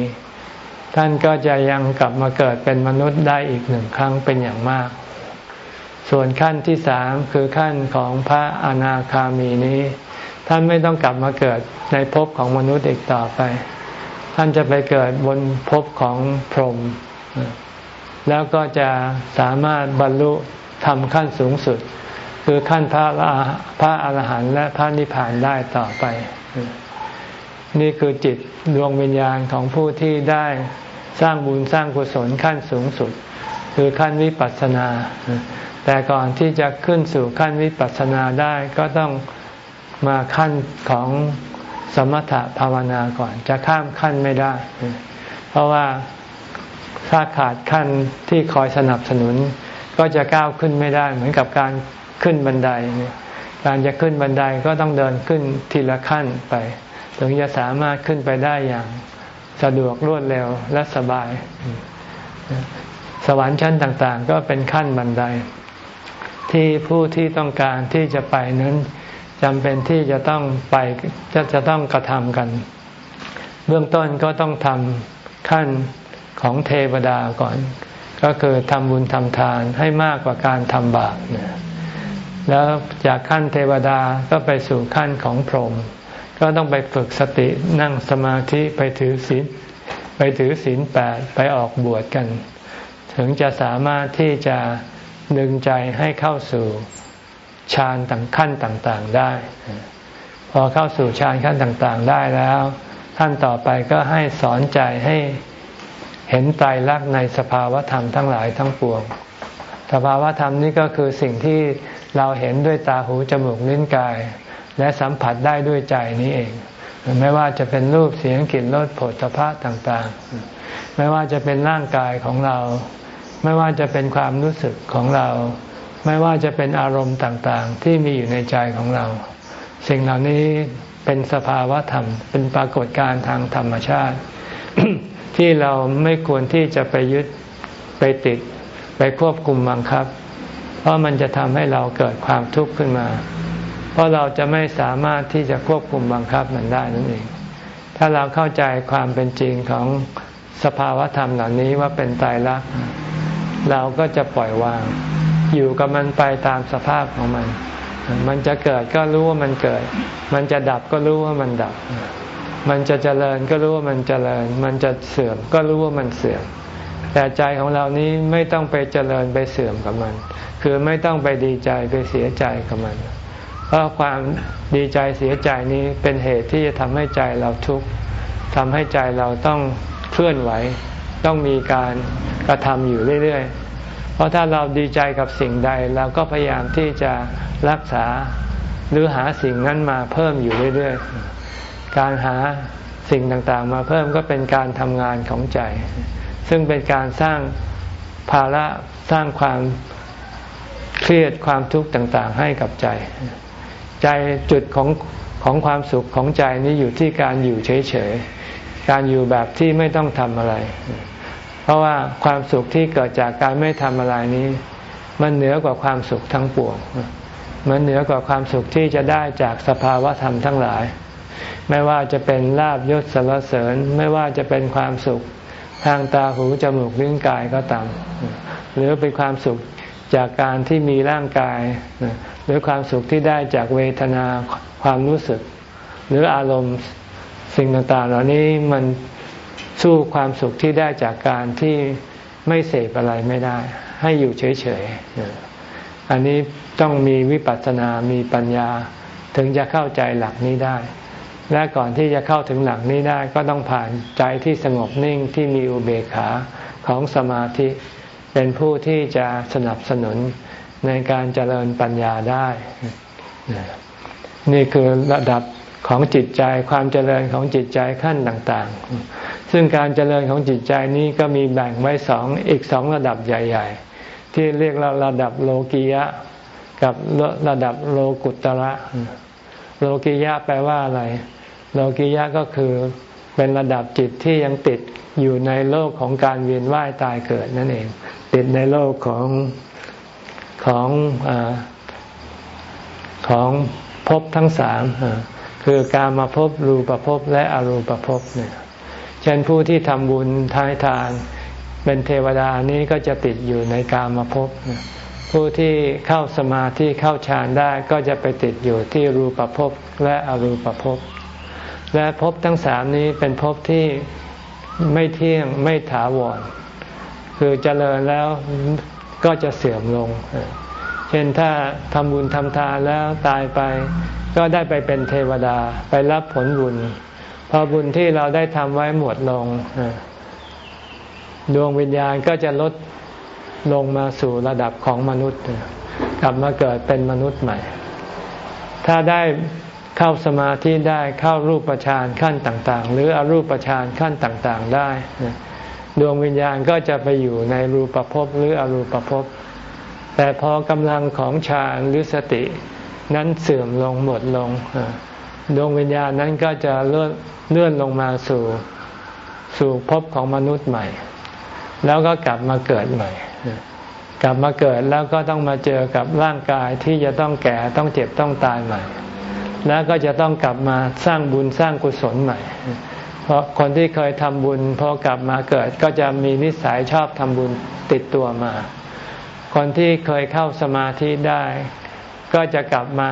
A: ท่านก็จะยังกลับมาเกิดเป็นมนุษย์ได้อีกหนึ่งครั้งเป็นอย่างมากส่วนขั้นที่สามคือขั้นของพระอนาคามีนี้ ท่านไม่ต้องกลับมาเกิดในภพของมนุษย์อีกต่อไป ท่านจะไปเกิดบนภพของพรหมแล้วก็จะสามารถบรรลุทำขั้นสูงสุด คือขั้นพระพระอรหันต์และพระนิพพานได้ต่อไป นี่คือจิตดวงวิญญาณของผู้ที่ได้สร้างบุญสร้างกุศลขั้นสูงสุด คือขั้นวิปัสสนา แต่ก่อนที่จะขึ้นสู่ขั้นวิปัสสนาได้ก็ต้อง มาขั้นของสมถะภาวนาก่อน จะข้ามขั้นไม่ได้ เพราะว่าถ้าขาดขั้นที่คอยสนับสนุน ก็จะก้าวขึ้นไม่ได้ เหมือนกับการขึ้นบันไดการจะขึ้นบันไดก็ต้องเดินขึ้นทีละขั้นไป ถึงจะสามารถขึ้นไปได้อย่างสะดวกรวดเร็วและสบาย สวรรค์ชั้นต่าง ๆ ก็เป็นขั้นบันได ที่ผู้ที่ต้องการที่จะไปนั้น จำเป็นที่จะต้องไปจะจะต้องกระทำกัน เบื้องต้นก็ต้องทำขั้นของเทวดาก่อน ก็คือทำบุญทำทานให้มากกว่าการทำบาปแล้วจากขั้นเทวดาก็ไปสู่ขั้นของพรหมก็ต้องไปฝึกสตินั่งสมาธิไปถือศีลไปถือศีลแปดไปออกบวชกัน ถึงจะสามารถที่จะดึงใจให้เข้าสู่ ฌานต่างขั้นต่างๆได้ พอเข้าสู่ฌานขั้นต่างๆได้แล้ว ขั้นต่อไปก็ให้สอนใจให้เห็นไตรลักษณ์ในสภาวธรรมทั้งหลายทั้งปวง สภาวธรรมนี้ก็คือสิ่งที่เราเห็นด้วยตาหูจมูกลิ้นกาย และสัมผัสได้ด้วยใจนี้เอง ไม่ว่าจะเป็นรูปเสียงกลิ่นรสผลิตภะต่างๆ ไม่ว่าจะเป็นร่างกายของเรา ไม่ว่าจะเป็นความรู้สึกของเรา ไม่ว่าจะเป็นอารมณ์ต่างๆ ที่มีอยู่ในใจของเรา สิ่งเหล่านี้เป็นสภาวะธรรม เป็นปรากฏการณ์ทางธรรมชาติ ที่เราไม่ควรที่จะไปยึดไปติด ไปควบคุมบังคับ เพราะมันจะทำให้เราเกิดความทุกข์ขึ้นมา เพราะเราจะไม่สามารถที่จะควบคุมบังคับมันได้นั่นเอง ถ้าเราเข้าใจความเป็นจริงของสภาวะธรรมเหล่านี้ว่าเป็นตายรักเราก็จะปล่อยวาง อยู่กับมันไปตามสภาพของมัน มันจะเกิดก็รู้ว่ามันเกิด มันจะดับก็รู้ว่ามันดับ มันจะเจริญก็รู้ว่ามันเจริญ มันจะเสื่อมก็รู้ว่ามันเสื่อม แต่ใจของเรานี้ไม่ต้องไปเจริญไปเสื่อมกับมัน คือไม่ต้องไปดีใจไปเสียใจกับมัน เพราะความดีใจเสียใจนี้เป็นเหตุที่จะทำให้ใจเราทุกข์ทำให้ใจเราต้องเคลื่อนไหว ต้องมีการกระทำอยู่เรื่อยๆ เพราะถ้าเราดีใจกับสิ่งใดเราก็พยายามที่จะรักษาหรือหาสิ่งนั้นมาเพิ่มอยู่เรื่อยๆ การหาสิ่งต่างๆ มาเพิ่มก็เป็นการทำงานของใจ ซึ่งเป็นการสร้างภาระสร้างความเครียดความทุกข์ต่างๆ ให้กับใจ ใจจุดของของความสุขของใจนี้อยู่ที่การอยู่เฉยๆ การอยู่แบบที่ไม่ต้องทำอะไร เพราะว่าความสุขที่เกิดจากการไม่ทำอะไรนี้ มันเหนือกว่าความสุขทั้งปวงมันเหนือกว่าความสุขที่จะได้จากสภาวะธรรมทั้งหลาย ไม่ว่าจะเป็นลาบยศสรรเสริญ ไม่ว่าจะเป็นความสุขทางตาหูจมูกลิ้นกายก็ตามหรือเป็นความสุขจากการที่มีร่างกาย หรือความสุขที่ได้จากเวทนาความรู้สึก หรืออารมณ์สิ่งต่างๆ เหล่านี้มัน สู้ความสุขที่ได้จากการที่ไม่เสพอะไรไม่ได้ ให้อยู่เฉยๆ อันนี้ต้องมีวิปัสสนามีปัญญาถึงจะเข้าใจหลักนี้ได้ และก่อนที่จะเข้าถึงหลักนี้ได้ก็ต้องผ่านใจที่สงบนิ่งที่มีอุเบกขาของสมาธิ เป็นผู้ที่จะสนับสนุนในการเจริญปัญญาได้ นี่คือระดับ ของจิตใจความเจริญของจิตใจขั้นต่างๆ ซึ่งการเจริญของจิตใจนี้ก็มีแบ่งไว้สองอีกสองระดับใหญ่ ๆ ที่เรียกเราระดับโลกียะ กับระดับโลกุตระ โลกิยะแปลว่าอะไร โลกิยะก็คือเป็นระดับจิตที่ยังติดอยู่ในโลกของการเวียนว่ายตายเกิดนั่นเอง ติดในโลกของของอของภพทั้งสาม คือการมาพบรูปภพและอรูปภพเนี่ยเช่นผู้ที่ทำบุญทายทาน เป็นเทวดานี้ก็จะติดอยู่ในการมาพบผู้ที่เข้าสมาธิเข้าฌานได้ก็จะไปติดอยู่ที่รูปภพและอรูปภพและภพทั้งสามนี้เป็นภพที่ไม่เที่ยงไม่ถาวร คือเจริญแล้วก็จะเสื่อมลง เช่นถ้าทำบุญทำทานแล้วตายไป ก็ได้ไปเป็นเทวดาไปรับผลบุญ พอบุญที่เราได้ทำไว้หมดลง ดวงวิญญาณก็จะลดลงมาสู่ระดับของมนุษย์ กลับมาเกิดเป็นมนุษย์ใหม่ ถ้าได้เข้าสมาธิได้เข้ารูปฌานขั้นต่าง ๆ หรืออรูปฌานขั้นต่าง ๆ ได้ ดวงวิญญาณก็จะไปอยู่ในรูปภพหรืออรูปภพแต่พอกำลังของฌานหรือสติ นั้นเสื่อมลงหมดลงดวงวิญญาณนั้นก็จะเลื่อนเลื่อนลงมาสู่สู่ภพของมนุษย์ใหม่ แล้วก็กลับมาเกิดใหม่ กลับมาเกิดแล้วก็ต้องมาเจอกับร่างกายที่จะต้องแก่ต้องเจ็บต้องตายใหม่ แล้วก็จะต้องกลับมาสร้างบุญสร้างกุศลใหม่ เพราะคนที่เคยทำบุญพอกลับมาเกิดก็จะมีนิสัยชอบทำบุญติดตัวมา คนที่เคยเข้าสมาธิได้ ก็จะกลับมา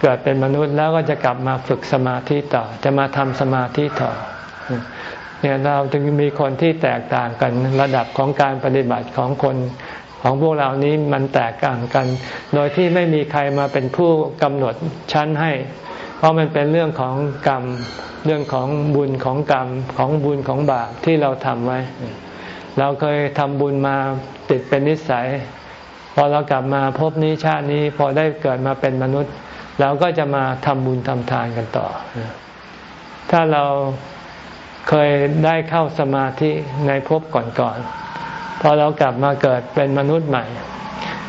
A: เกิดเป็นมนุษย์แล้วก็จะกลับมาฝึกสมาธิต่อ จะมาทำสมาธิต่อเนี่ยเราจึงมีคนที่แตกต่างกันระดับของการปฏิบัติของคนของพวกเรานี้มันแตกต่างกัน โดยที่ไม่มีใครมาเป็นผู้กำหนดชั้นให้ เพราะมันเป็นเรื่องของกรรมเรื่องของบุญของกรรมของบุญของบาปที่เราทำไว้ เราเคยทำบุญมาติดเป็นนิสัย พอเรากลับมาพบนี้ชาตินี้พอได้เกิดมาเป็นมนุษย์เราก็จะมาทำบุญทำทานกันต่อ ถ้าเราเคยได้เข้าสมาธิในภพก่อนๆ พอเรากลับมาเกิดเป็นมนุษย์ใหม่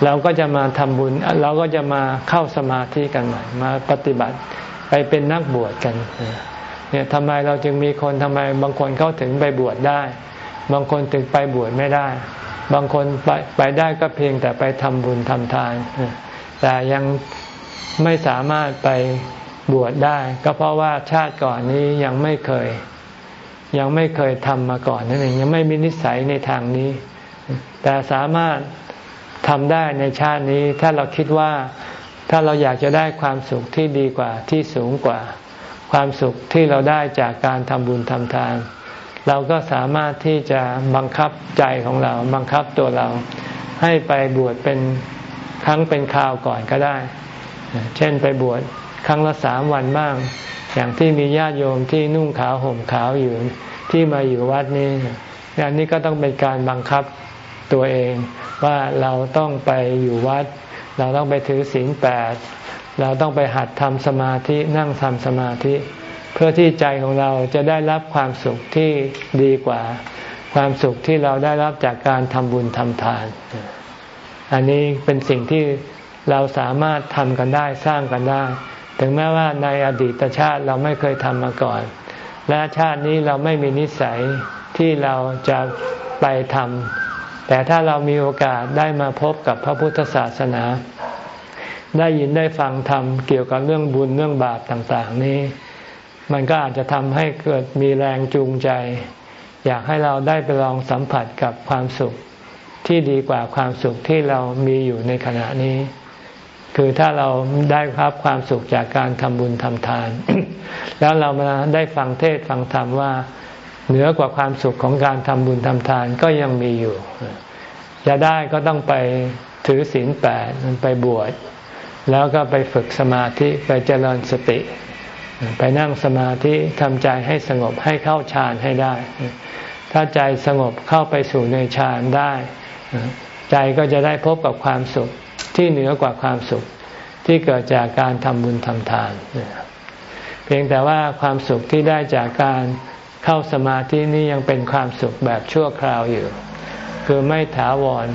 A: เราก็จะมาทำบุญ เราก็จะมาเข้าสมาธิกันใหม่ มาปฏิบัติไปเป็นนักบวชกัน เนี่ยทำไมเราจึงมีคนทำไมบางคนเข้าถึงไปบวชได้ บางคนถึงไปบวชไม่ได้ บางคนไปไปได้ก็เพียงแต่ไปทำบุญทำทาน แต่ยังไม่สามารถไปบวชได้ ก็เพราะว่าชาติก่อนนี้ยังไม่เคย ยังไม่เคยทำมาก่อนนั่นเองยังไม่มีนิสัยในทางนี้ แต่สามารถทำได้ในชาตินี้ ถ้าเราคิดว่าถ้าเราอยากจะได้ความสุขที่ดีกว่าที่สูงกว่า ความสุขที่เราได้จากการทำบุญทำทาน เราก็สามารถที่จะบังคับใจของเรา บังคับตัวเราให้ไปบวชเป็นครั้งเป็นคราวก่อนก็ได้ เช่นไปบวชครั้งละสามวันบ้าง อย่างที่มีญาติโยมที่นุ่งขาวห่มขาวอยู่ที่มาอยู่วัดนี้อันนี้ก็ต้องเป็นการบังคับตัวเองว่าเราต้องไปอยู่วัด เราต้องไปถือศีลแปดเราต้องไปหัดทำสมาธินั่งทำสมาธิ เพื่อที่ใจของเราจะได้รับความสุขที่ดีกว่า ความสุขที่เราได้รับจากการทำบุญทำทาน อันนี้เป็นสิ่งที่เราสามารถทำกันได้สร้างกันได้ ถึงแม้ว่าในอดีตชาติเราไม่เคยทำมาก่อน และชาตินี้เราไม่มีนิสัยที่เราจะไปทำแต่ถ้าเรามีโอกาสได้มาพบกับพระพุทธศาสนา ได้ยินได้ฟังธรรมเกี่ยวกับเรื่องบุญเรื่องบาปต่าง ๆ นี้ มันก็อาจจะทำให้เกิดมีแรงจูงใจ อยากให้เราได้ไปลองสัมผัสกับความสุขที่ดีกว่าความสุขที่เรามีอยู่ในขณะนี้ คือถ้าเราได้รับความสุขจากการทำบุญทำทาน แล้วเรามาได้ฟังเทศฟังธรรมว่า เหนือกว่าความสุขของการทำบุญทำทานก็ยังมีอยู่ จะได้ก็ต้องไปถือศีลแปดไปบวชแล้วก็ไปฝึกสมาธิไปเจริญสติ ไปนั่งสมาธิทำใจให้สงบให้เข้าฌานให้ได้ ถ้าใจสงบเข้าไปสู่ในฌานได้ ใจก็จะได้พบกับความสุขที่เหนือกว่าความสุขที่เกิดจากการทำบุญทำทาน เพียงแต่ว่าความสุขที่ได้จากการเข้าสมาธินี้ยังเป็นความสุขแบบชั่วคราวอยู่ คือไม่ถาวร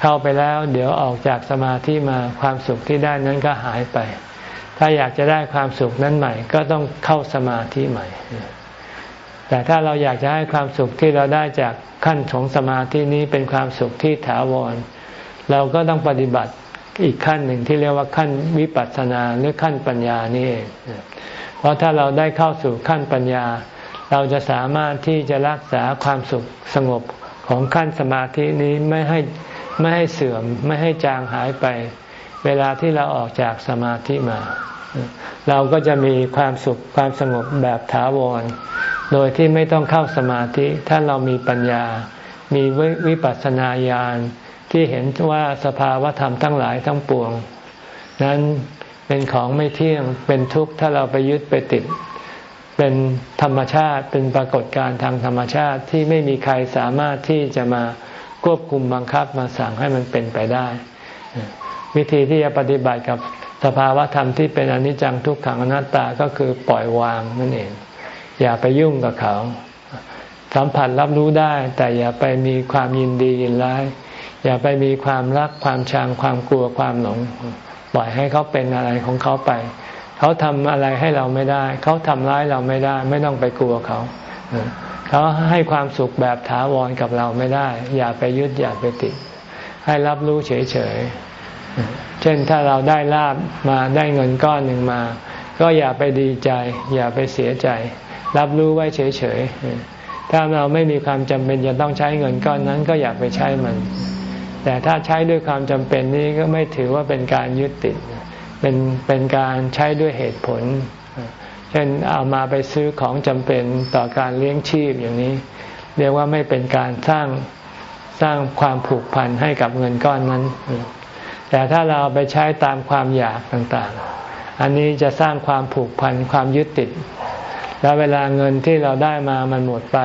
A: เข้าไปแล้ว เดี๋ยวออกจากสมาธิมาความสุขที่ได้นั้นก็หายไป ถ้าอยากจะได้ความสุขนั้นใหม่ ก็ต้องเข้าสมาธิใหม่ แต่ถ้าเราอยากจะให้ความสุขที่เราได้จากขั้นของสมาธินี้เป็นความสุขที่ถาวร เราก็ต้องปฏิบัติอีกขั้นหนึ่งที่เรียกว่าขั้นวิปัสสนาหรือขั้นปัญญานี่เอง เพราะถ้าเราได้เข้าสู่ขั้นปัญญา เราจะสามารถที่จะรักษาความสุขสงบของขั้นสมาธินี้ไม่ให้ไม่ให้เสื่อมไม่ให้จางหายไป เวลาที่เราออกจากสมาธิมา เราก็จะมีความสุขความสงบแบบถาวร โดยที่ไม่ต้องเข้าสมาธิ ถ้าเรามีปัญญา มีวิปัสสนาญาณที่เห็นว่าสภาวะธรรมทั้งหลายทั้งปวง นั้นเป็นของไม่เที่ยงเป็นทุกข์ถ้าเราไปยึดไปติด เป็นธรรมชาติเป็นปรากฏการณ์ทางธรรมชาติที่ไม่มีใครสามารถที่จะมาควบคุมบังคับมาสั่งให้มันเป็นไปได้ วิธีที่จะปฏิบัติกับ สภาวะธรรมที่เป็นอนิจจังทุกขังอนัตตาก็คือปล่อยวางนั่นเอง อย่าไปยุ่งกับเขา สัมผัสรับรู้ได้ แต่อย่าไปมีความยินดียินร้าย อย่าไปมีความรักความชังความกลัวความหลง ปล่อยให้เขาเป็นอะไรของเขาไป เขาทำอะไรให้เราไม่ได้ เขาทำร้ายเราไม่ได้ ไม่ต้องไปกลัวเขาเขาให้ความสุขแบบถาวรกับเราไม่ได้ อย่าไปยึดอย่าไปติดให้รับรู้เฉยๆ เช่นถ้าเราได้ลาบมาได้เงินก้อนหนึ่งมา ก็อย่าไปดีใจ อย่าไปเสียใจ รับรู้ไว้เฉยๆถ้าเราไม่มีความจำเป็นจะต้องใช้เงินก้อนนั้น ก็อย่าไปใช้มัน แต่ถ้าใช้ด้วยความจำเป็นนี้ก็ไม่ถือว่าเป็นการยึดติดเป็นเป็นการใช้ด้วยเหตุผล เช่นเอามาไปซื้อของจำเป็นต่อการเลี้ยงชีพอย่างนี้ เรียกว่าไม่เป็นการสร้างสร้างความผูกพันให้กับเงินก้อนนั้น แต่ถ้าเราไปใช้ตามความอยากต่างๆ อันนี้จะสร้างความผูกพันความยึดติด แล้วเวลาเงินที่เราได้มามันหมดไป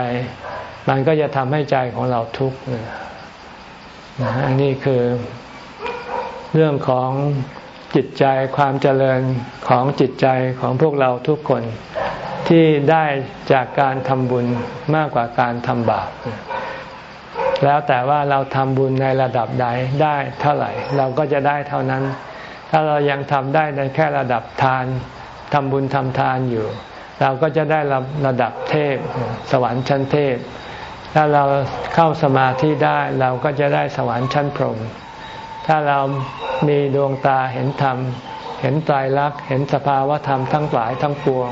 A: มันก็จะทำให้ใจของเราทุกข์อันนี้คือเรื่องของจิตใจความเจริญของจิตใจของพวกเราทุกคนที่ได้จากการทำบุญมากกว่าการทำบาป แล้วแต่ว่าเราทำบุญในระดับใดได้เท่าไหร่ เราก็จะได้เท่านั้น ถ้าเรายังทำได้ในแค่ระดับทานทำบุญทำทานอยู่ เราก็จะได้ระระดับเทพ สวรรค์ชั้นเทพ ถ้าเราเข้าสมาธิได้เราก็จะได้สวรรค์ชั้นพรหมถ้าเรามีดวงตาเห็นธรรม เห็นไตรลักษณ์เห็นสภาวะธรรมทั้งหลายทั้งปวง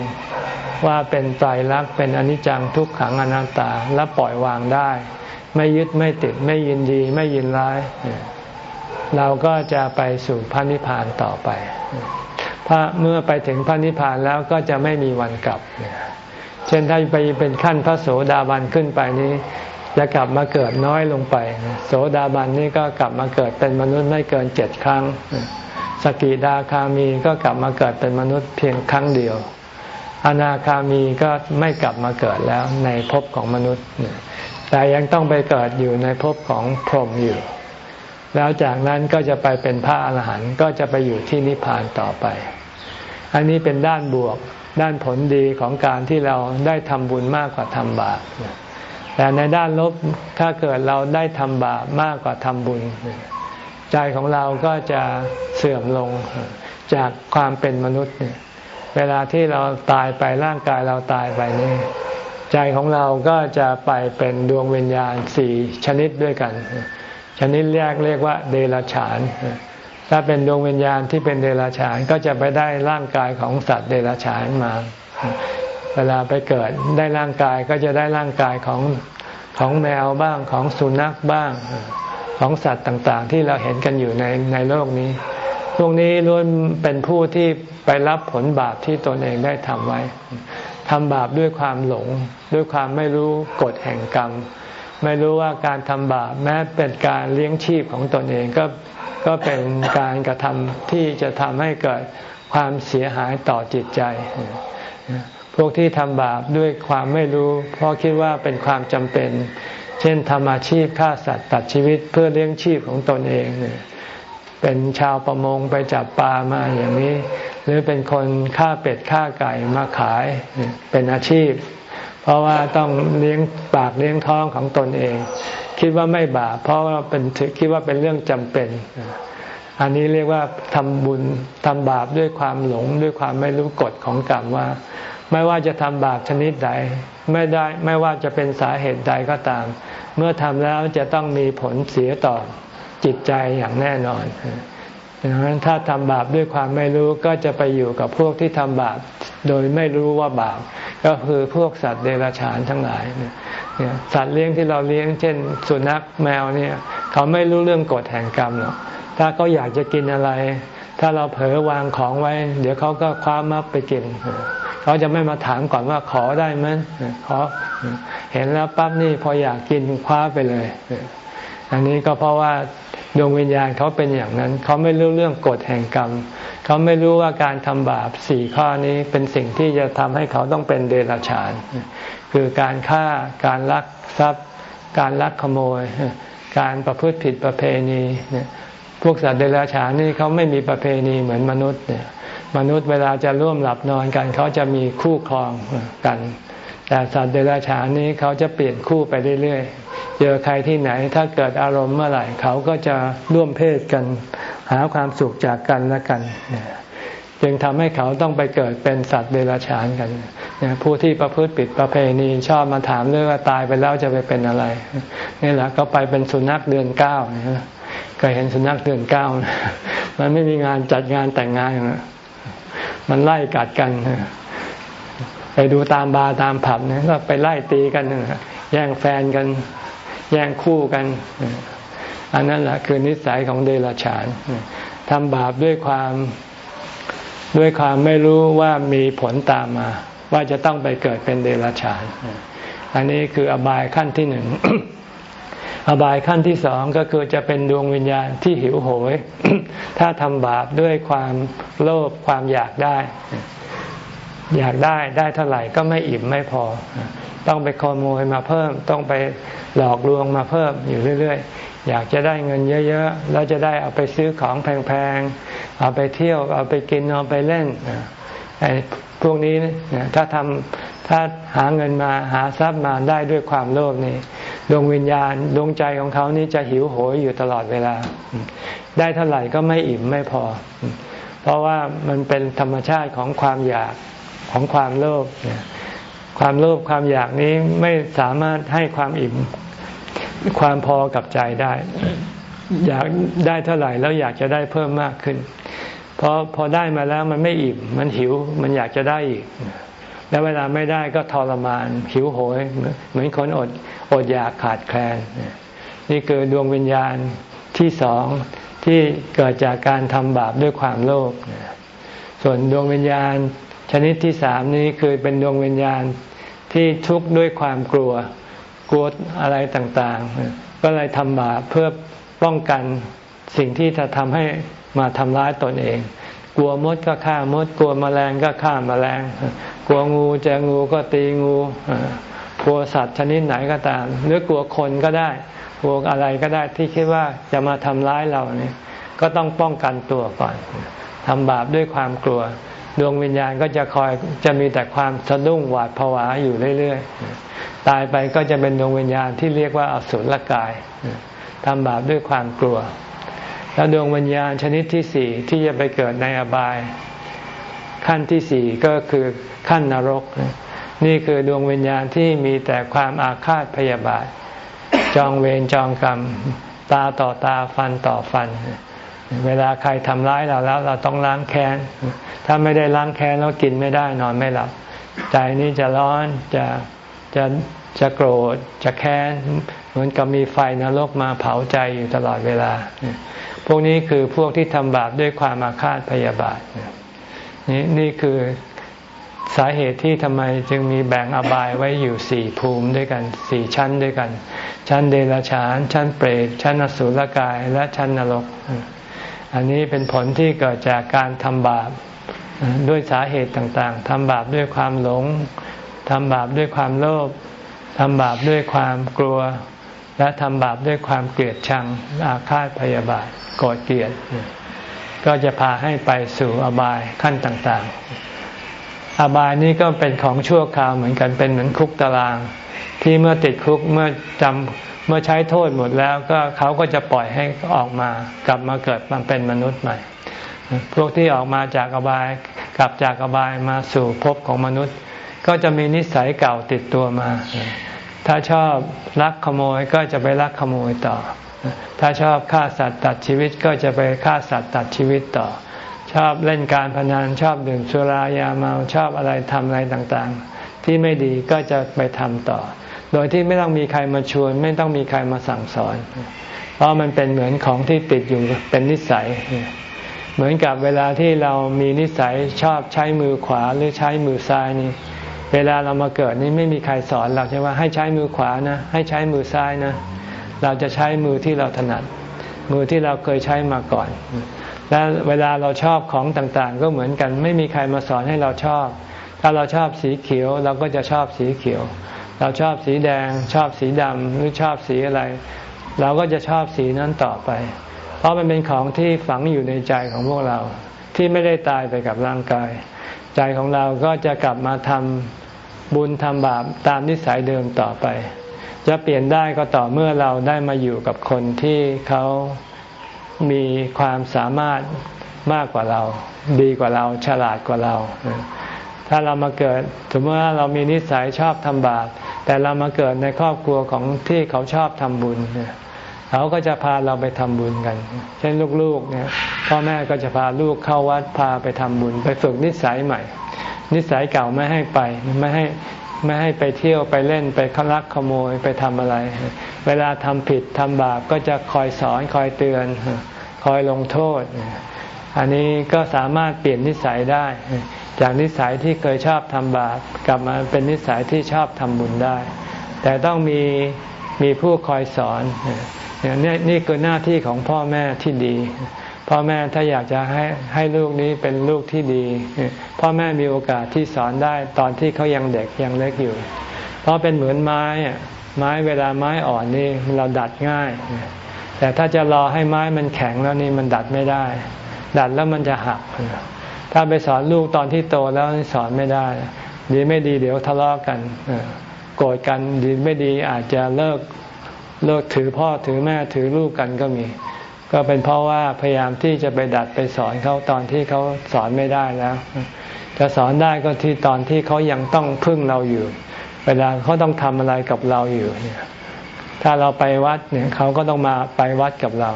A: ว่าเป็นไตรลักษณ์เป็นอนิจจังทุกขังอนัตตาและปล่อยวางได้ ไม่ยึดไม่ติดไม่ยินดีไม่ยินร้าย เราก็จะไปสู่พระนิพพานต่อไปพระเมื่อไปถึงพระนิพพานแล้วก็จะไม่มีวันกลับ เช่นถ้าไปเป็นขั้นพระโสดาบันขึ้นไปนี้ จะกลับมาเกิดน้อยลงไป โสดาบันนี่ก็กลับมาเกิดเป็นมนุษย์ไม่เกินเจ็ดครั้ง สกิดาคามีก็กลับมาเกิดเป็นมนุษย์เพียงครั้งเดียว อนาคามีก็ไม่กลับมาเกิดแล้วในภพของมนุษย์ แต่ยังต้องไปเกิดอยู่ในภพของพรหมอยู่ แล้วจากนั้นก็จะไปเป็นพระอรหันต์ก็จะไปอยู่ที่นิพพานต่อไป อันนี้เป็นด้านบวก ด้านผลดีของการที่เราได้ทำบุญมากกว่าทำบาปแต่ในด้านลบถ้าเกิดเราได้ทำบาปมากกว่าทำบุญ ใจของเราก็จะเสื่อมลงจากความเป็นมนุษย์ เวลาที่เราตายไปร่างกายเราตายไปนี่ ใจของเราก็จะไปเป็นดวงวิญญาณสี่ชนิดด้วยกัน ชนิดแรกเรียกว่าเดรัจฉาน ถ้าเป็นดวงวิญญาณที่เป็นเดรัจฉานก็จะไปได้ร่างกายของสัตว์เดรัจฉานมา เวลาไปเกิดได้ร่างกายก็จะได้ร่างกายของของแมวบ้างของสุนัขบ้างของสัตว์ต่างๆ ที่เราเห็นกันอยู่ในในโลกนี้ พวกนี้ล้วนเป็นผู้ที่ไปรับผลบาปที่ตนเองได้ทำไว้ ทำบาปด้วยความหลง ด้วยความไม่รู้กฎแห่งกรรม ไม่รู้ว่าการทำบาปแม้เป็นการเลี้ยงชีพของตนเองก็ก็เป็นการกระทำที่จะทำให้เกิดความเสียหายต่อจิตใจ พวกที่ทำบาปด้วยความไม่รู้ เพราะคิดว่าเป็นความจำเป็น เช่นทำอาชีพฆ่าสัตว์ตัดชีวิตเพื่อเลี้ยงชีพของตนเองเนี่ย เป็นชาวประมงไปจับปลามาอย่างนี้ หรือเป็นคนฆ่าเป็ดฆ่าไก่มาขายเป็นอาชีพ เพราะว่าต้องเลี้ยงปากเลี้ยงท้องของตนเอง คิดว่าไม่บาปเพราะว่าเป็นคิดว่าเป็นเรื่องจำเป็น อันนี้เรียกว่าทำบุญทำบาปด้วยความหลงด้วยความไม่รู้กฎของกรรมว่า ไม่ว่าจะทำบาปชนิดใดไม่ได้ไม่ว่าจะเป็นสาเหตุใดก็ตาม เมื่อทำแล้วจะต้องมีผลเสียต่อ จิตใจอย่างแน่นอนดังนั้นถ้าทำบาปด้วยความไม่รู้ก็จะไปอยู่กับพวกที่ทำบาปโดยไม่รู้ว่าบาป ก็คือพวกสัตว์เดรัจฉานทั้งหลายเนี่ยสัตว์เลี้ยงที่เราเลี้ยงเช่น สุนัขแมวเนี่ย เขาไม่รู้เรื่องกฎแห่งกรรมหรอกถ้าเขาอยากจะกินอะไร ถ้าเราเผลอวางของไว้ เดี๋ยวเขาก็คว้ามับไปกิน เขาจะไม่มาถามก่อนว่าขอได้ไหมขอเห็นแล้วปั๊บนี่พออยากกินคว้าไปเลย อันนี้ก็เพราะว่า ดวงวิญญาณเขาเป็นอย่างนั้น เขาไม่รู้เรื่องกฎแห่งกรรม เขาไม่รู้ว่าการทำบาปสี่ข้อนี้เป็นสิ่งที่จะทำให้เขาต้องเป็นเดรัจฉาน คือการฆ่าการลักทรัพย์ การลักขโมย การประพฤติผิดประเพณีพวกสัตว์เดรัจฉานนี่เขาไม่มีประเพณีเหมือนมนุษย์เนี่ยมนุษย์เวลาจะร่วมหลับนอนกัน เขาจะมีคู่ครองกัน แต่สัตว์เดรัจฉานนี้เขาจะเปลี่ยนคู่ไปเรื่อยๆ เจอใครที่ไหนถ้าเกิดอารมณ์เมื่อไหร่ เขาก็จะร่วมเพศกัน หาความสุขจากกันและกัน จึงทำให้เขาต้องไปเกิดเป็นสัตว์เดรัจฉานกัน ผู้ที่ประพฤติผิดประเพณีชอบมาถามเรื่องว่าตายไปแล้วจะไปเป็นอะไร นี่แหละก็ไปเป็นสุนัขเดือนเก้าเคยเห็นสุนัขเดือนเก้ามันไม่มีงานจัดงานแต่งงานอย่างนั้นมันไล่กัดกัน ไปดูตามบาร์ตามผับเนี่ยก็ไปไล่ตีกัน แย่งแฟนกัน แย่งคู่กัน อันนั้นแหละคือนิสัยของเดรัจฉานทำบาปด้วยความด้วยความไม่รู้ว่ามีผลตามมา ว่าจะต้องไปเกิดเป็นเดรัจฉาน อันนี้คืออบายขั้นที่หนึ่ง อบายขั้นที่สองก็คือจะเป็นดวงวิญญาณที่หิวโหย ถ้าทำบาปด้วยความโลภความอยากได้ อยากได้ได้เท่าไหร่ก็ไม่อิ่มไม่พอ ต้องไปขโมยมาเพิ่ม ต้องไปหลอกลวงมาเพิ่มอยู่เรื่อยๆ อยากจะได้เงินเยอะๆ แล้วจะได้เอาไปซื้อของแพงๆ เอาไปเที่ยว เอาไปกิน เอาไปเล่นไอ้พวกนี้ถ้าทำถ้าหาเงินมาหาทรัพย์มาได้ด้วยความโลภนี่ดวงวิญญาณดวงใจของเขานี่จะหิวโหยอยู่ตลอดเวลา ได้เท่าไหร่ก็ไม่อิ่มไม่พอ เพราะว่ามันเป็นธรรมชาติของความอยาก ของความโลภความโลภความอยากนี้ไม่สามารถให้ความอิ่มความพอกับใจได้ อยากได้เท่าไหร่แล้วอยากจะได้เพิ่มมากขึ้นพอพอได้มาแล้วมันไม่อิ่ม มันหิวมันอยากจะได้อีก แล้วเวลาไม่ได้ก็ทรมาน หิวโหย เหมือนคนอดอดอยากขาดแคลน นี่คือดวงวิญญาณที่สองที่เกิดจากการทำบาปด้วยความโลภส่วนดวงวิญญาณ นิดที่สามนี้คือเป็นดวงวิญญาณที่ทุกข์ด้วยความกลัว กลัวอะไรต่างๆ ก็เลยทำบาปเพื่อป้องกันสิ่งที่จะทำให้มาทำร้ายตนเอง กลัวมดก็ฆ่ามด กลัวมแมลงก็ฆ่ามแมลง กลัวงูเจองูก็ตีงูกลัวสัตว์ชนิดไหนก็ตาม หรือกลัวคนก็ได้ กลัวอะไรก็ได้ที่คิดว่าจะมาทำร้ายเราเนี่ยก็ต้องป้องกันตัวก่อนทำบาปด้วยความกลัว ดวงวิญญาณก็จะคอยจะมีแต่ความสะดุ้งหวาดผวาอยู่เรื่อยๆ ตายไปก็จะเป็นดวงวิญญาณที่เรียกว่าอสุรกายทำบาปด้วยความกลัว แล้วดวงวิญญาณชนิดที่สี่ที่จะไปเกิดในอบาย ขั้นที่สี่ก็คือขั้นนรก นี่คือดวงวิญญาณที่มีแต่ความอาฆาตพยาบาท จองเวรจองกรรม ตาต่อตาฟันต่อฟัน เวลาใครทำร้ายเราแล้ว เราต้องล้างแค้น ถ้าไม่ได้ล้างแค้นแล้วกินไม่ได้นอนไม่หลับ ใจนี้จะร้อนจะจะจะโกรธจะแค้น เหมือนกับมีไฟนรกมาเผาใจอยู่ตลอดเวลา พวกนี้คือพวกที่ทำบาปด้วยความอาฆาตพยาบาท นี่นี่คือสาเหตุที่ทำไมจึงมีแบ่งอบายไว้อยู่สี่ภูมิด้วยกันสี่ชั้นด้วยกัน ชั้นเดรัจฉาน ชั้นเปรตชั้นอสุรกายและชั้นนรก อันนี้เป็นผลที่เกิดจากการทำบาปด้วยสาเหตุต่างๆ ทำบาปด้วยความหลง ทำบาปด้วยความโลภ ทำบาปด้วยความกลัว และทำบาปด้วยความเกลียดชัง อาฆาตพยาบาทโกรธเกลียด ก็จะพาให้ไปสู่อบายขั้นต่างๆ อบายนี้ก็เป็นของชั่วคราวเหมือนกัน เป็นเหมือนคุกตาราง ที่เมื่อติดคุกเมื่อจำ เมื่อใช้โทษหมดแล้วก็เขาก็จะปล่อยให้ออกมากลับมาเกิดมาเป็นมนุษย์ใหม่ พวกที่ออกมาจากอบายกลับจากอบายมาสู่ภพของมนุษย์ ก็จะมีนิสัยเก่าติดตัวมา ถ้าชอบลักขโมยก็จะไปลักขโมยต่อ ถ้าชอบฆ่าสัตว์ตัดชีวิตก็จะไปฆ่าสัตว์ตัดชีวิตต่อ ชอบเล่นการพนันชอบดื่มสุรายาเมาชอบอะไรทำอะไรต่างๆ ที่ไม่ดีก็จะไปทำต่อ โดยที่ไม่ต้องมีใครมาชวน ไม่ต้องมีใครมาสั่งสอน เพราะมันเป็นเหมือนของที่ติดอยู่เป็นนิสัย เหมือนกับเวลาที่เรามีนิสัยชอบใช้มือขวาหรือใช้มือซ้ายนี่เวลาเรามาเกิดนี่ไม่มีใครสอนเราใช่ไหมให้ใช้มือขวานะ ให้ใช้มือซ้ายนะ เราจะใช้มือที่เราถนัด มือที่เราเคยใช้มาก่อน และเวลาเราชอบของต่างๆ ก็เหมือนกันไม่มีใครมาสอนให้เราชอบ ถ้าเราชอบสีเขียวเราก็จะชอบสีเขียว เราชอบสีแดง ชอบสีดำหรือชอบสีอะไร เราก็จะชอบสีนั้นต่อไป เพราะมันเป็นของที่ฝังอยู่ในใจของพวกเรา ที่ไม่ได้ตายไปกับร่างกาย ใจของเราก็จะกลับมาทำบุญทำบาปตามนิสัยเดิมต่อไป จะเปลี่ยนได้ก็ต่อเมื่อเราได้มาอยู่กับคนที่เขามีความสามารถมากกว่าเรา ดีกว่าเราฉลาดกว่าเราถ้าเรามาเกิด สมมติว่าเรามีนิสัยชอบทำบาป แต่เรามาเกิดในครอบครัวของที่เขาชอบทำบุญเขาก็จะพาเราไปทำบุญกัน เช่นลูกๆเนี่ยพ่อแม่ก็จะพาลูกเข้าวัดพาไปทำบุญ ไปฝึกนิสัยใหม่ นิสัยเก่าไม่ให้ไปไม่ให้ไม่ให้ไปเที่ยวไปเล่นไปขลักขโมยไปทำอะไร เวลาทำผิดทำบาปก็จะคอยสอนคอยเตือน คอยลงโทษ อันนี้ก็สามารถเปลี่ยนนิสัยได้ จากนิสัยที่เคยชอบทำบาปกลับมาเป็นนิสัยที่ชอบทำบุญได้ แต่ต้องมีมีผู้คอยสอนนี่นี่คือหน้าที่ของพ่อแม่ที่ดี พ่อแม่ถ้าอยากจะให้ให้ลูกนี้เป็นลูกที่ดี พ่อแม่มีโอกาสที่สอนได้ตอนที่เขายังเด็กยังเล็กอยู่ เพราะเป็นเหมือนไม้ไม้เวลาไม้อ่อนนี่เราดัดง่าย แต่ถ้าจะรอให้ไม้มันแข็งแล้วนี่มันดัดไม่ได้ ดัดแล้วมันจะหัก ถ้าไปสอนลูกตอนที่โตแล้วสอนไม่ได้ ดีไม่ดีเดี๋ยวทะเลาะกันโกรธกันดีไม่ดีอาจจะเลิกเลิกถือพ่อถือแม่ถือลูกกันก็มี ก็เป็นเพราะว่าพยายามที่จะไปดัดไปสอนเขาตอนที่เขาสอนไม่ได้แล้ว จะสอนได้ก็ที่ตอนที่เขายังต้องพึ่งเราอยู่ เวลาเขาต้องทำอะไรกับเราอยู่เนี่ยถ้าเราไปวัดเนี่ยเขาก็ต้องมาไปวัดกับเรา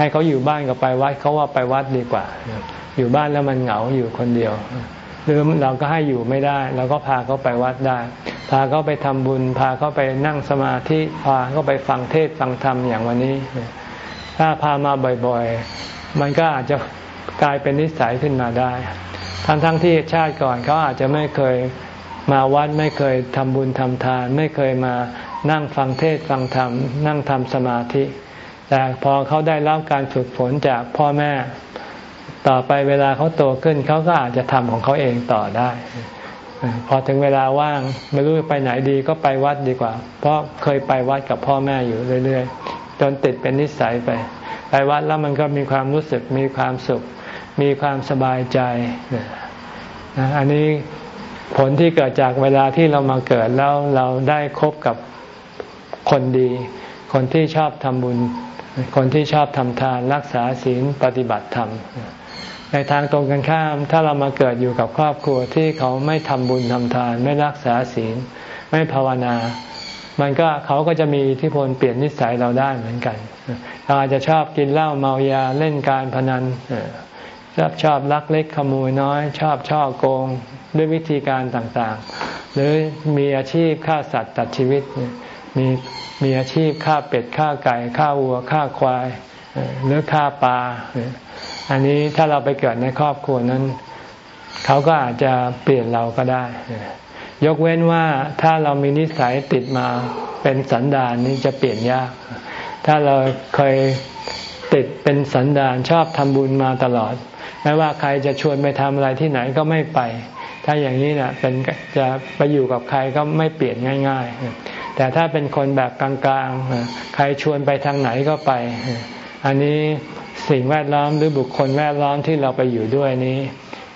A: ให้เขาอยู่บ้านกับไปวัดเขาว่าไปวัดดีกว่า อยู่บ้านแล้วมันเหงาอยู่คนเดียว หรือเราก็ให้อยู่ไม่ได้เราก็พาเขาไปวัดได้ พาเขาไปทำบุญ พาเขาไปนั่งสมาธิพาเขาไปฟังเทศฟังธรรมอย่างวันนี้ ถ้าพามาบ่อยๆ มันก็อาจจะกลายเป็นนิสัยขึ้นมาได้ทั้งๆทที่ชาติก่อนเขาอาจจะไม่เคยมาวัดไม่เคยทำบุญทำทาน ไม่เคยมานั่งฟังเทศฟังธรรมนั่งทำสมาธิ แต่พอเขาได้รับการฝึกฝนจากพ่อแม่ ต่อไปเวลาเขาโตขึ้นเขาก็อาจจะทำของเขาเองต่อได้ พอถึงเวลาว่างไม่รู้ไปไหนดีก็ไปวัดดีกว่า เพราะเคยไปวัดกับพ่อแม่อยู่เรื่อยๆ จนติดเป็นนิสัยไป ไปวัดแล้วมันก็มีความรู้สึกมีความสุข มีความสบายใจนะอันนี้ผลที่เกิดจากเวลาที่เรามาเกิดแล้วเราได้คบกับคนดี คนที่ชอบทำบุญ คนที่ชอบทำทานรักษาศีลปฏิบัติธรรม ในทางตรงกันข้าม ถ้าเรามาเกิดอยู่กับครอบครัวที่เขาไม่ทำบุญทำทาน ไม่รักษาศีล ไม่ภาวนา มันก็เขาก็จะมีอิทธิพลเปลี่ยนนิสัยเราได้เหมือนกัน เราอาจจะชอบกินเหล้าเมายาเล่นการพนันชอบชอบลักเล็กขโมยน้อย ชอบช่อโกงด้วยวิธีการต่างๆ หรือมีอาชีพฆ่าสัตว์ตัดชีวิต มีมีอาชีพฆ่าเป็ดฆ่าไก่ฆ่าวัวฆ่าควายหรือฆ่าปลา อันนี้ถ้าเราไปเกิดในครอบครัวนั้น เขาก็อาจจะเปลี่ยนเราก็ได้ ยกเว้นว่าถ้าเรามีนิสัยติดมาเป็นสันดานนี้จะเปลี่ยนยาก ถ้าเราเคยติดเป็นสันดานชอบทำบุญมาตลอด ไม่ว่าใครจะชวนไปทำอะไรที่ไหนก็ไม่ไป ถ้าอย่างนี้นะเป็นจะไปอยู่กับใครก็ไม่เปลี่ยนง่าย ๆ แต่ถ้าเป็นคนแบบกลางๆ ใครชวนไปทางไหนก็ไป อันนี้สิ่งแวดล้อมหรือบุคคลแวดล้อมที่เราไปอยู่ด้วยนี้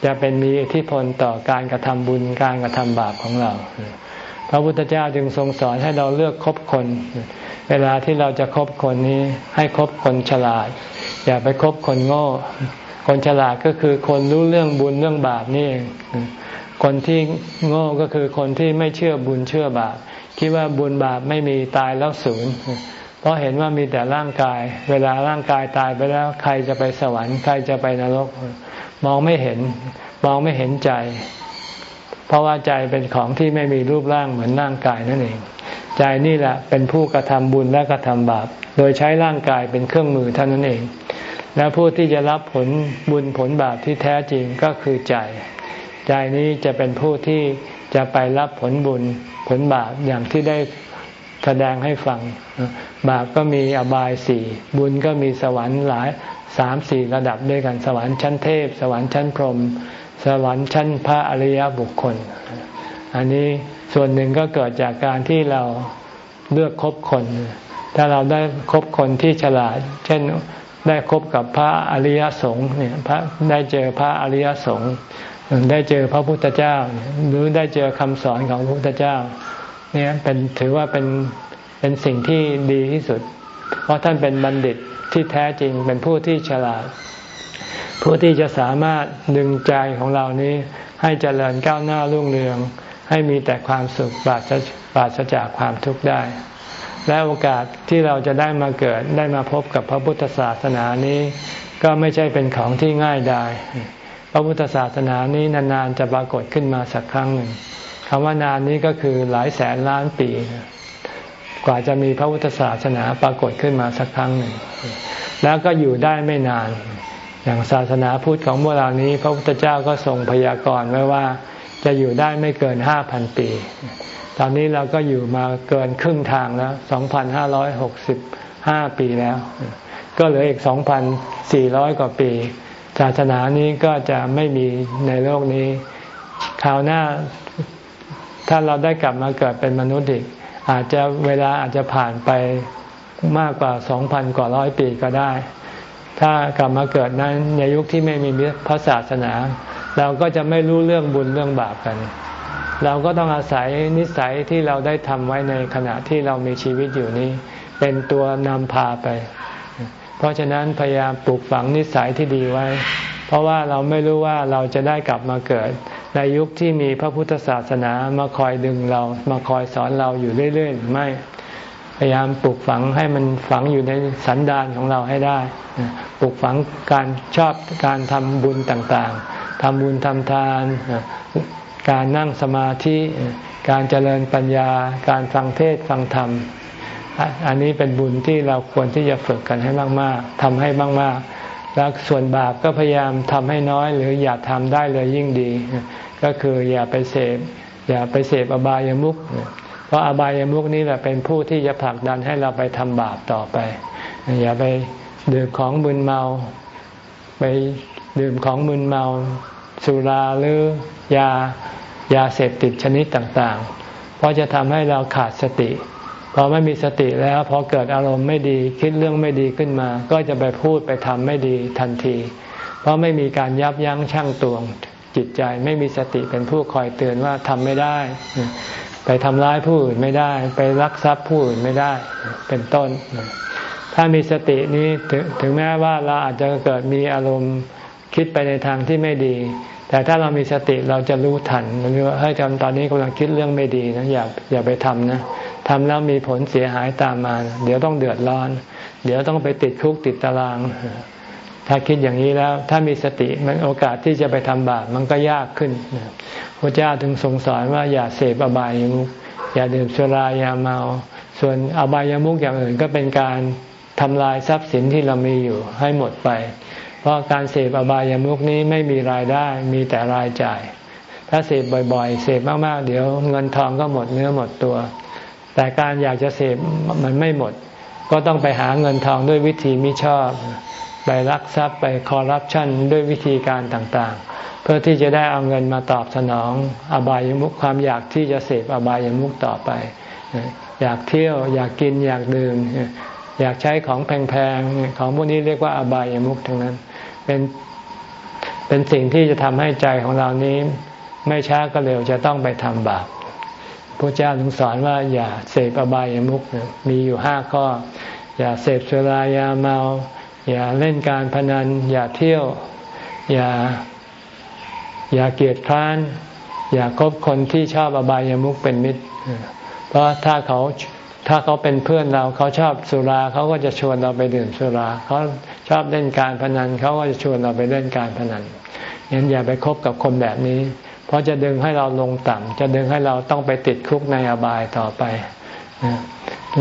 A: จะเป็นมีอิทธิพลต่อการกระทำบุญการกระทำบาปของเรา พระพุทธเจ้าจึงทรงสอนให้เราเลือกคบคน เวลาที่เราจะคบคนนี้ให้คบคนฉลาด อย่าไปคบคนโง่ คนฉลาดก็คือคนรู้เรื่องบุญเรื่องบาปนี่เองคนที่โง่ก็คือคนที่ไม่เชื่อบุญเชื่อบาป คิดว่าบุญบาปไม่มีตายแล้วศูนย์เพราะเห็นว่ามีแต่ร่างกาย เวลาร่างกายตายไปแล้วใครจะไปสวรรค์ใครจะไปนรก มองไม่เห็น มองไม่เห็นใจ เพราะว่าใจเป็นของที่ไม่มีรูปร่างเหมือนร่างกายนั่นเอง ใจนี่แหละเป็นผู้กระทำบุญและกระทำบาป โดยใช้ร่างกายเป็นเครื่องมือเท่านั้นเอง และผู้ที่จะรับผลบุญผลบาปที่แท้จริงก็คือใจ ใจนี้จะเป็นผู้ที่ จะไปรับผลบุญผลบาปอย่างที่ได้แสดงให้ฟัง บาปก็มีอบายสี่บุญก็มีสวรรค์หลายสามสี่ระดับด้วยกันสวรรค์ชั้นเทพ สวรรค์ชั้นพรหมสวรรค์ชั้นพระอริยบุคคล อันนี้ส่วนหนึ่งก็เกิดจากการที่เราเลือกคบคน ถ้าเราได้คบคนที่ฉลาด เช่นได้คบกับพระอริยสงฆ์เนี่ยพระได้เจอพระอริยสงฆ์ ได้เจอพระพุทธเจ้า หรือได้เจอคำสอนของพระพุทธเจ้า เนี่ยเป็นถือว่าเป็นเป็นสิ่งที่ดีที่สุด เพราะท่านเป็นบัณฑิตที่แท้จริงเป็นผู้ที่ฉลาด ผู้ที่จะสามารถดึงใจของเรานี้ให้เจริญก้าวหน้ารุ่งเรือง ให้มีแต่ความสุขปราศปราศจากความทุกข์ได้ และโอกาสที่เราจะได้มาเกิดได้มาพบกับพระพุทธศาสนานี้ ก็ไม่ใช่เป็นของที่ง่ายได้ พระพุทธศาสนานี้นานๆจะปรากฏขึ้นมาสักครั้งหนึ่งคำว่านานนี้ก็คือหลายแสนล้านปี กว่าจะมีพระพุทธศาสนาปรากฏขึ้นมาสักครั้งหนึ่ง แล้วก็อยู่ได้ไม่นาน อย่างศาสนาพุทธของพวกเรานี้ พระพุทธเจ้าก็ทรงพยากรณ์ไว้ว่าจะอยู่ได้ไม่เกินห้าพันปี ตอนนี้เราก็อยู่มาเกินครึ่งทางแล้วสองพันห้าร้อยหกสิบห้าปีแล้ว ก็เหลืออีกสองพันสี่ร้อยกว่าปี ศาสนานี้ก็จะไม่มีในโลกนี้คราวหน้าถ้าเราได้กลับมาเกิดเป็นมนุษย์อีก อาจจะเวลาอาจจะผ่านไปมากกว่าสองพันกว่าร้อยปีก็ได้ ถ้ากลับมาเกิดนั้นในยุคที่ไม่มีพระศาสนา เราก็จะไม่รู้เรื่องบุญเรื่องบาปกัน เราก็ต้องอาศัยนิสัยที่เราได้ทำไว้ในขณะที่เรามีชีวิตอยู่นี้ เป็นตัวนำพาไป ราะฉะนั้นพยายามปลูกฝังนิสัยที่ดีไว้ เพราะว่าเราไม่รู้ว่าเราจะได้กลับมาเกิด ในยุคที่มีพระพุทธศาสนามาคอยดึงเรา มาคอยสอนเราอยู่เรื่อยๆหรือไม่พยายามปลูกฝังให้มันฝังอยู่ในสันดานของเราให้ได้ ปลูกฝังการชอบการทำบุญต่างๆทำบุญทำทาน การนั่งสมาธิ การเจริญปัญญา การฟังเทศฟังธรรม อันนี้เป็นบุญที่เราควรที่จะฝึกกันให้มากๆทำให้มากๆแล้วส่วนบาปก็พยายามทำให้น้อย หรืออย่าทำได้เลยยิ่งดี ก็คืออย่าไปเสพอย่าไปเสพอบายามุขเพราะอบายามุขนี้แหละเป็นผู้ที่จะผลักดันให้เราไปทำบาปต่อไป อย่าไปดื่มของมึนเมา ไปดื่มของมึนเมา สุราหรือยายาเสพติดชนิดต่างๆ เพราะจะทำให้เราขาดสติ พอไม่มีสติแล้วพอเกิดอารมณ์ไม่ดีคิดเรื่องไม่ดีขึ้นมา ก็จะไปพูดไปทำไม่ดีทันที เพราะไม่มีการยับยั้งชั่งตวงจิตใจไม่มีสติเป็นผู้คอยเตือนว่าทำไม่ได้ ไปทำร้ายผู้อื่นไม่ได้ ไปลักทรัพย์ผู้อื่นไม่ได้ เป็นต้น ถ้ามีสตินี้ถึงแม้ว่าเราอาจจะเกิดมีอารมณ์คิดไปในทางที่ไม่ดี แต่ถ้าเรามีสติเราจะรู้ทันว่าเฮ้ยตอนนี้กำลังคิดเรื่องไม่ดีนะอย่าอย่าไปทำนะ ทำแล้วมีผลเสียหายตามมา เดี๋ยวต้องเดือดร้อน เดี๋ยวต้องไปติดคุกติดตาราง ถ้าคิดอย่างนี้แล้ว ถ้ามีสติมันโอกาสที่จะไปทำบาปมันก็ยากขึ้นพระเจ้าถึงทรงสอนว่าอย่าเสพอบายมุขอย่าดื่มสุรายาเมา ส่วนอบายามุขอย่างอื่นก็เป็นการทำลายทรัพย์สินที่เรามีอยู่ให้หมดไป เพราะการเสพอบายามุขนี้ไม่มีรายได้มีแต่รายจ่าย ถ้าเสพบ่อยๆ เสพมากๆ เดี๋ยวเงินทองก็หมดเนื้อหมดตัว แต่การอยากจะเสพมันไม่หมด ก็ต้องไปหาเงินทองด้วยวิธีมิชอบ ไปลักทรัพย์ไปคอร์รัปชันด้วยวิธีการต่างๆ เพื่อที่จะได้เอาเงินมาตอบสนองอบายมุขความอยากที่จะเสพอบายมุขต่อไป อยากเที่ยวอยากกินอยากดื่มอยากใช้ของแพงๆของพวกนี้เรียกว่าอบายมุขทั้งนั้น เป็นเป็นสิ่งที่จะทำให้ใจของเรานี้ ไม่ช้าก็เร็วจะต้องไปทำบาป พระเจ้าถึงสอนว่าอย่าเสพอบายามุขมีอยู่ห้าข้อ อย่าเสพสุรายาเมา อย่าเล่นการพนัน อย่าเที่ยว อย่า อย่าเกียดคร้าน อย่าคบคนที่ชอบอบายามุขเป็นมิตร เพราะถ้าเขาถ้าเขาเป็นเพื่อนเราเขาชอบสุราเขาก็จะชวนเราไปดื่มสุราเขาชอบเล่นการพนันเขาก็จะชวนเราไปเล่นการพนันงั้นอย่าไปคบกับคนแบบนี้ เพราะจะดึงให้เราลงต่ำจะดึงให้เราต้องไปติดคุกในอบายต่อไป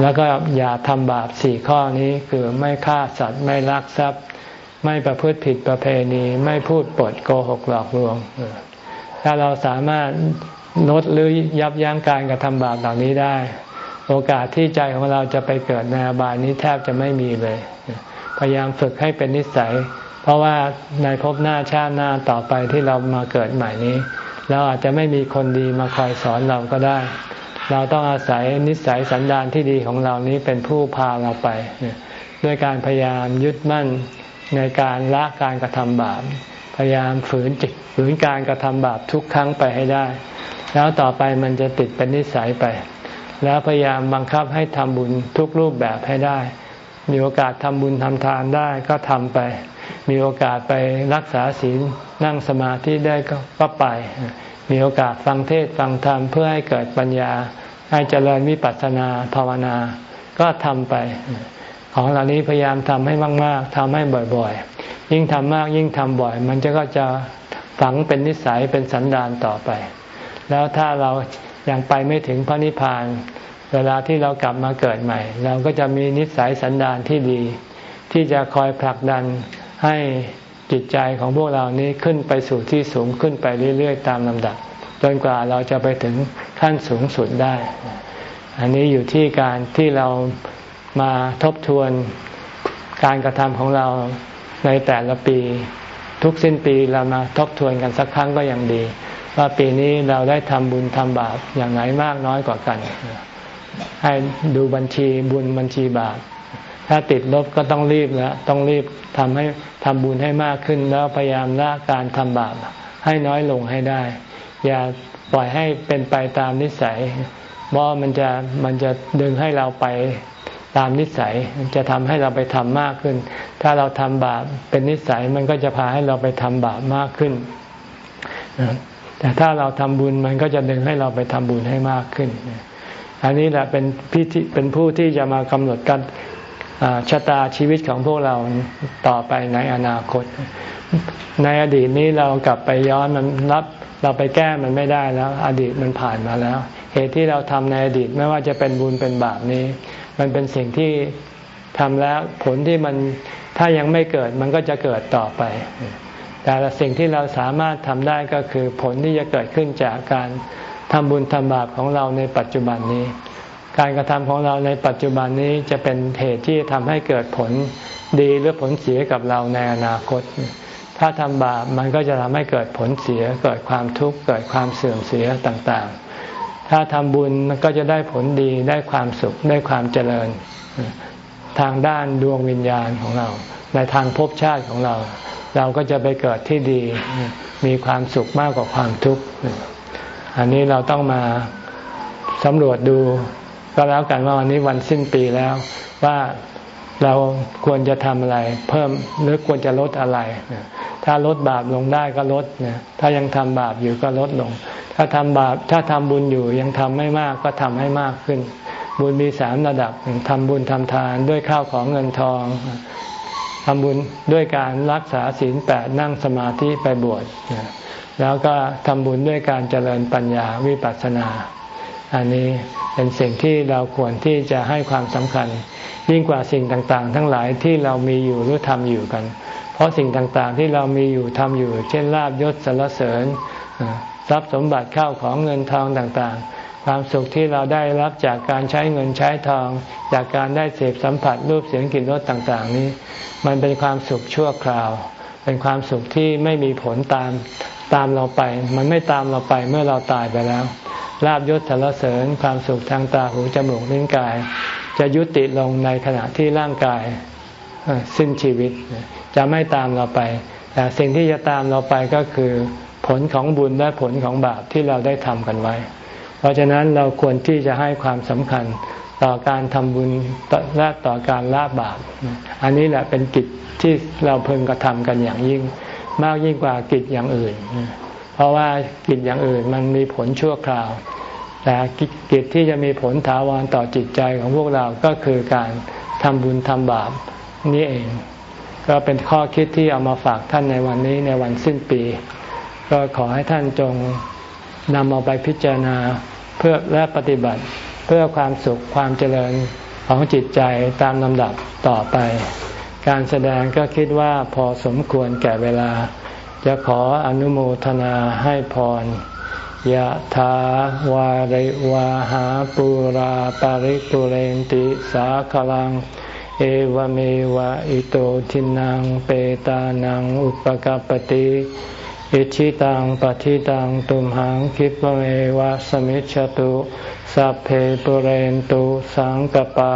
A: แล้วก็อย่าทำบาปสี่ข้อนี้คือไม่ฆ่าสัตว์ไม่ลักทรัพย์ ไม่ประพฤติผิดประเพณีไม่พูดปดโกหกหลอกลวง ถ้าเราสามารถลดหรือยับยั้งการกระทำบาปเหล่านี้ได้ โอกาสที่ใจของเราจะไปเกิดในอบายนี้แทบจะไม่มีเลย พยายามฝึกให้เป็นนิสัย เพราะว่าในภพหน้าชาติหน้าต่อไปที่เรามาเกิดใหม่นี้ เราอาจจะไม่มีคนดีมาคอยสอนเราก็ได้ เราต้องอาศัยนิสัยสันดานที่ดีของเรานี้เป็นผู้พาเราไป ด้วยการพยายามยึดมั่นในการละการกระทำบาปพยายามฝืนจิตฝืนการกระทำบาปทุกครั้งไปให้ได้ แล้วต่อไปมันจะติดเป็นนิสัยไป แล้วพยายามบังคับให้ทำบุญทุกรูปแบบให้ได้ มีโอกาสทำบุญทำทานได้ก็ทำไป มีโอกาสไปรักษาศีลนั่งสมาธิได้ก็ไป มีโอกาสฟังเทศฟังธรรมเพื่อให้เกิดปัญญา ให้เจริญวิปัสสนาภาวนา ก็ทำไป ของเหล่านี้พยายามทำให้มาก ๆทำให้บ่อยๆ ยิ่งทำมากยิ่งทำบ่อย มันจะก็จะฝังเป็นนิสัยเป็นสันดานต่อไป แล้วถ้าเรายังไปไม่ถึงพระนิพพาน เวลาที่เรากลับมาเกิดใหม่ เราก็จะมีนิสัยสันดานที่ดี ที่จะคอยผลักดันให้จิตใจของพวกเรานี้ขึ้นไปสู่ที่สูงขึ้นไปเรื่อยๆ ตามลำดับ จนกว่าเราจะไปถึงขั้นสูงสุดได้ อันนี้อยู่ที่การที่เรามาทบทวนการกระทำของเราในแต่ละปี ทุกสิ้นปีเรามาทบทวนกันสักครั้งก็ยังดี ว่าปีนี้เราได้ทำบุญทำบาปอย่างไหนมากน้อยกว่ากัน ให้ดูบัญชีบุญบัญชีบาป ถ้าติดลบก็ต้องรีบแล้วต้องรีบทำให้ทำบุญให้มากขึ้น แล้วพยายามละการทำบาปให้น้อยลงให้ได้ อย่าปล่อยให้เป็นไปตามนิสัยเพราะมันจะมันจะดึงให้เราไปตามนิสัยจะทำให้เราไปทำมากขึ้น ถ้าเราทำบาปเป็นนิสัยมันก็จะพาให้เราไปทำบาปมากขึ้น แต่ถ้าเราทำบุญมันก็จะดึงให้เราไปทำบุญให้มากขึ้น อันนี้แหละเป็นพิธีเป็นผู้ที่จะมากำหนดการ ชะตาชีวิตของพวกเราต่อไปในอนาคต ในอดีตนี้เรากลับไปย้อนมันรับเราไปแก้มันไม่ได้แล้ว อดีตมันผ่านมาแล้ว เหตุที่เราทำในอดีตไม่ว่าจะเป็นบุญเป็นบาปนี้ มันเป็นสิ่งที่ทำแล้วผลที่มันถ้ายังไม่เกิดมันก็จะเกิดต่อไป แต่สิ่งที่เราสามารถทำได้ก็คือผลที่จะเกิดขึ้นจากการทำบุญทำบาปของเราในปัจจุบันนี้ การกระทำของเราในปัจจุบันนี้จะเป็นเหตุที่ทำให้เกิดผลดีหรือผลเสียกับเราในอนาคต ถ้าทำบาปมันก็จะทำให้เกิดผลเสีย เกิดความทุกข์เกิดความเสื่อมเสียต่างๆ ถ้าทำบุญมันก็จะได้ผลดีได้ความสุขได้ความเจริญ ทางด้านดวงวิญญาณของเรา ในทางภพชาติของเรา เราก็จะไปเกิดที่ดี มีความสุขมากกว่าความทุกข์อันนี้เราต้องมาสำรวจดู ก็แล้วกันว่าวันนี้วันสิ้นปีแล้วว่าเราควรจะทำอะไร เพิ่มหรือควรจะลดอะไร ถ้าลดบาปลงได้ก็ลดนถ้ายังทำบาปอยู่ก็ลดลง ถ้าทำบาปถ้าทำบุญอยู่ยังทำไม่มากก็ทำให้มากขึ้น บุญมีสามระดับทำบุญทำทานด้วยข้าวของเงินทองทำบุญด้วยการรักษาศีลแปดนั่งสมาธิไปบวชแล้วก็ทำบุญด้วยการเจริญปัญญาวิปัสสนา อันนี้เป็นสิ่งที่เราควรที่จะให้ความสำคัญ ยิ่งกว่าสิ่งต่างๆ ทั้งหลายที่เรามีอยู่หรือทำอยู่กัน เพราะสิ่งต่างๆที่เรามีอยู่ทำอยู่ เช่นลาบยศสรรเสริญทรัพย์สมบัติเข้าของเงินทองต่างๆ ความสุขที่เราได้รับจากการใช้เงินใช้ทอง จากการได้เสพสัมผัสรูปเสียงกลิ่นรสต่างๆ นี้ มันเป็นความสุขชั่วคราว เป็นความสุขที่ไม่มีผลตามตามเราไป มันไม่ตามเราไปเมื่อเราตายไปแล้ว ลาบยศสารเสริญความสุขทางตาหูจมูกลิ้นกาย จะยุติลงในขณะที่ร่างกายสิ้นชีวิต จะไม่ตามเราไป แต่สิ่งที่จะตามเราไปก็คือผลของบุญและผลของบาปที่เราได้ทำกันไว้ เพราะฉะนั้นเราควรที่จะให้ความสำคัญต่อการทำบุญและต่อการละบาป อันนี้แหละเป็นกิจที่เราเพิ่งกระทำกันอย่างยิ่ง มากยิ่งกว่ากิจอย่างอื่น เพราะว่ากิจอย่างอื่นมันมีผลชั่วคราว แต่กิจที่จะมีผลถาวรต่อจิตใจของพวกเราก็คือการทำบุญทำบาปนี่เอง ก็เป็นข้อคิดที่เอามาฝากท่านในวันนี้ในวันสิ้นปี ก็ขอให้ท่านจงนำเอาไปพิจารณาเพื่อและปฏิบัติเพื่อความสุขความเจริญของจิตใจตามลำดับต่อไป การแสดงก็คิดว่าพอสมควรแก่เวลา จะขออนุโมทนาให้พรยะถาวาริวาหาปุราปาริปุเรนติสาคลัง เอวเมวะอิโตทินังเปตานังอุปกปติอิจฉิตังปัตถิตังตุมหัง ขิปปะเมวะ สะมิชฌะตุสัพเพปูเรนตุสังกัปปา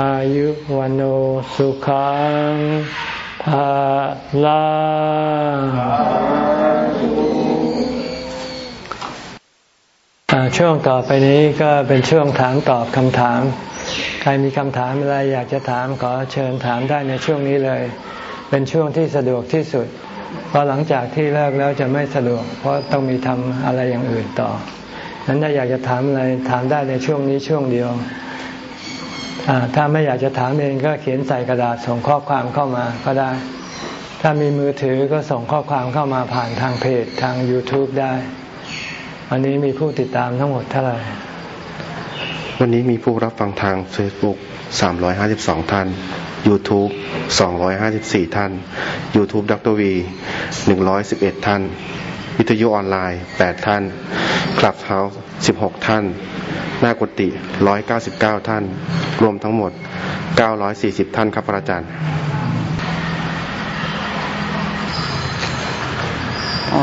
A: อายุวันโอสุขังภาลาช่วงต่อไปนี้ก็เป็นช่วงถามตอบคำถาม ใครมีคำถามอะไรอยากจะถามขอเชิญถามได้ในช่วงนี้เลย เป็นช่วงที่สะดวกที่สุด เพราะหลังจากที่เลิกแล้วจะไม่สะดวก เพราะต้องมีทำอะไรอย่างอื่นต่อนั้นถ้าอยากจะถามอะไรถามได้ในช่วงนี้ช่วงเดียว ถ้าไม่อยากจะถามเองก็เขียนใส่กระดาษส่งข้อความเข้ามาก็ได้ ถ้ามีมือถือก็ส่งข้อความเข้ามาผ่านทางเพจทาง YouTube ได้ วันนี้มีผู้ติดตามทั้งหมดเท่าไหร่
B: วันนี้มีผู้รับฟังทาง Facebook 352 ท่าน YouTube 254 ท่าน YouTube ดรวี 111 ท่าน วิทยุออนไลน์ 8 ท่าน Clubhouse 16 ท่าน หน้ากุฏิ199ท่าน รวมทั้งหมด940ท่านครับพระอาจารย์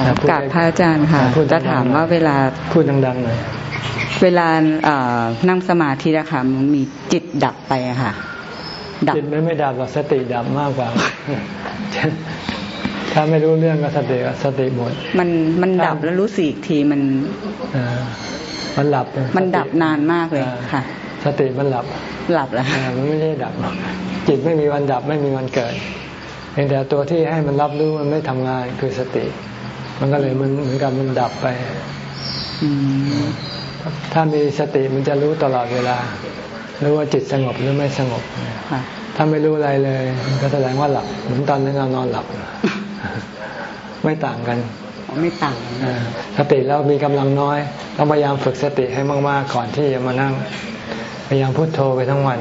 C: กับพระอาจารย์ค่ะจะถามว่าเวลา
A: พูดดังๆหน่อย
C: เวลานั่งสมาธิอะค่ะมันมีจิตดับไปอะค่ะ
A: จิตไม่ไม่ดับหรอกสติดับมากกว่า ถ้าไม่รู้เรื่องก็สติสติหมด
C: มันมันดับแล้วรู้สึกอีกทีมัน
A: มันหลับ
C: มันดับนานมากเลยค่ะ
A: สติมันหลับ
C: หลับแล้ว
A: มันไม่ใช่ดับ จิตไม่มีวันดับไม่มีวันเกิดเพียงแต่ตัวที่ให้มันรับรู้มันไม่ทำงานคือสติ มันก็เลยมันเหมือนกับมันดับไปถ้ามีสติมันจะรู้ตลอดเวลารู้ว่าจิตสงบหรือไม่สงบถ้าไม่รู้อะไรเลย ก็แสดงว่าหลับเหมือนตอนนั้นเรานอนหลับ ไม่ต่างกัน
C: ไม่ต่าง
A: สติเรามีกำลังน้อยต้องพยายามฝึกสติให้มากๆก่อนที่จะมานั่ง พยายามพุโทโธไปทั้งวัน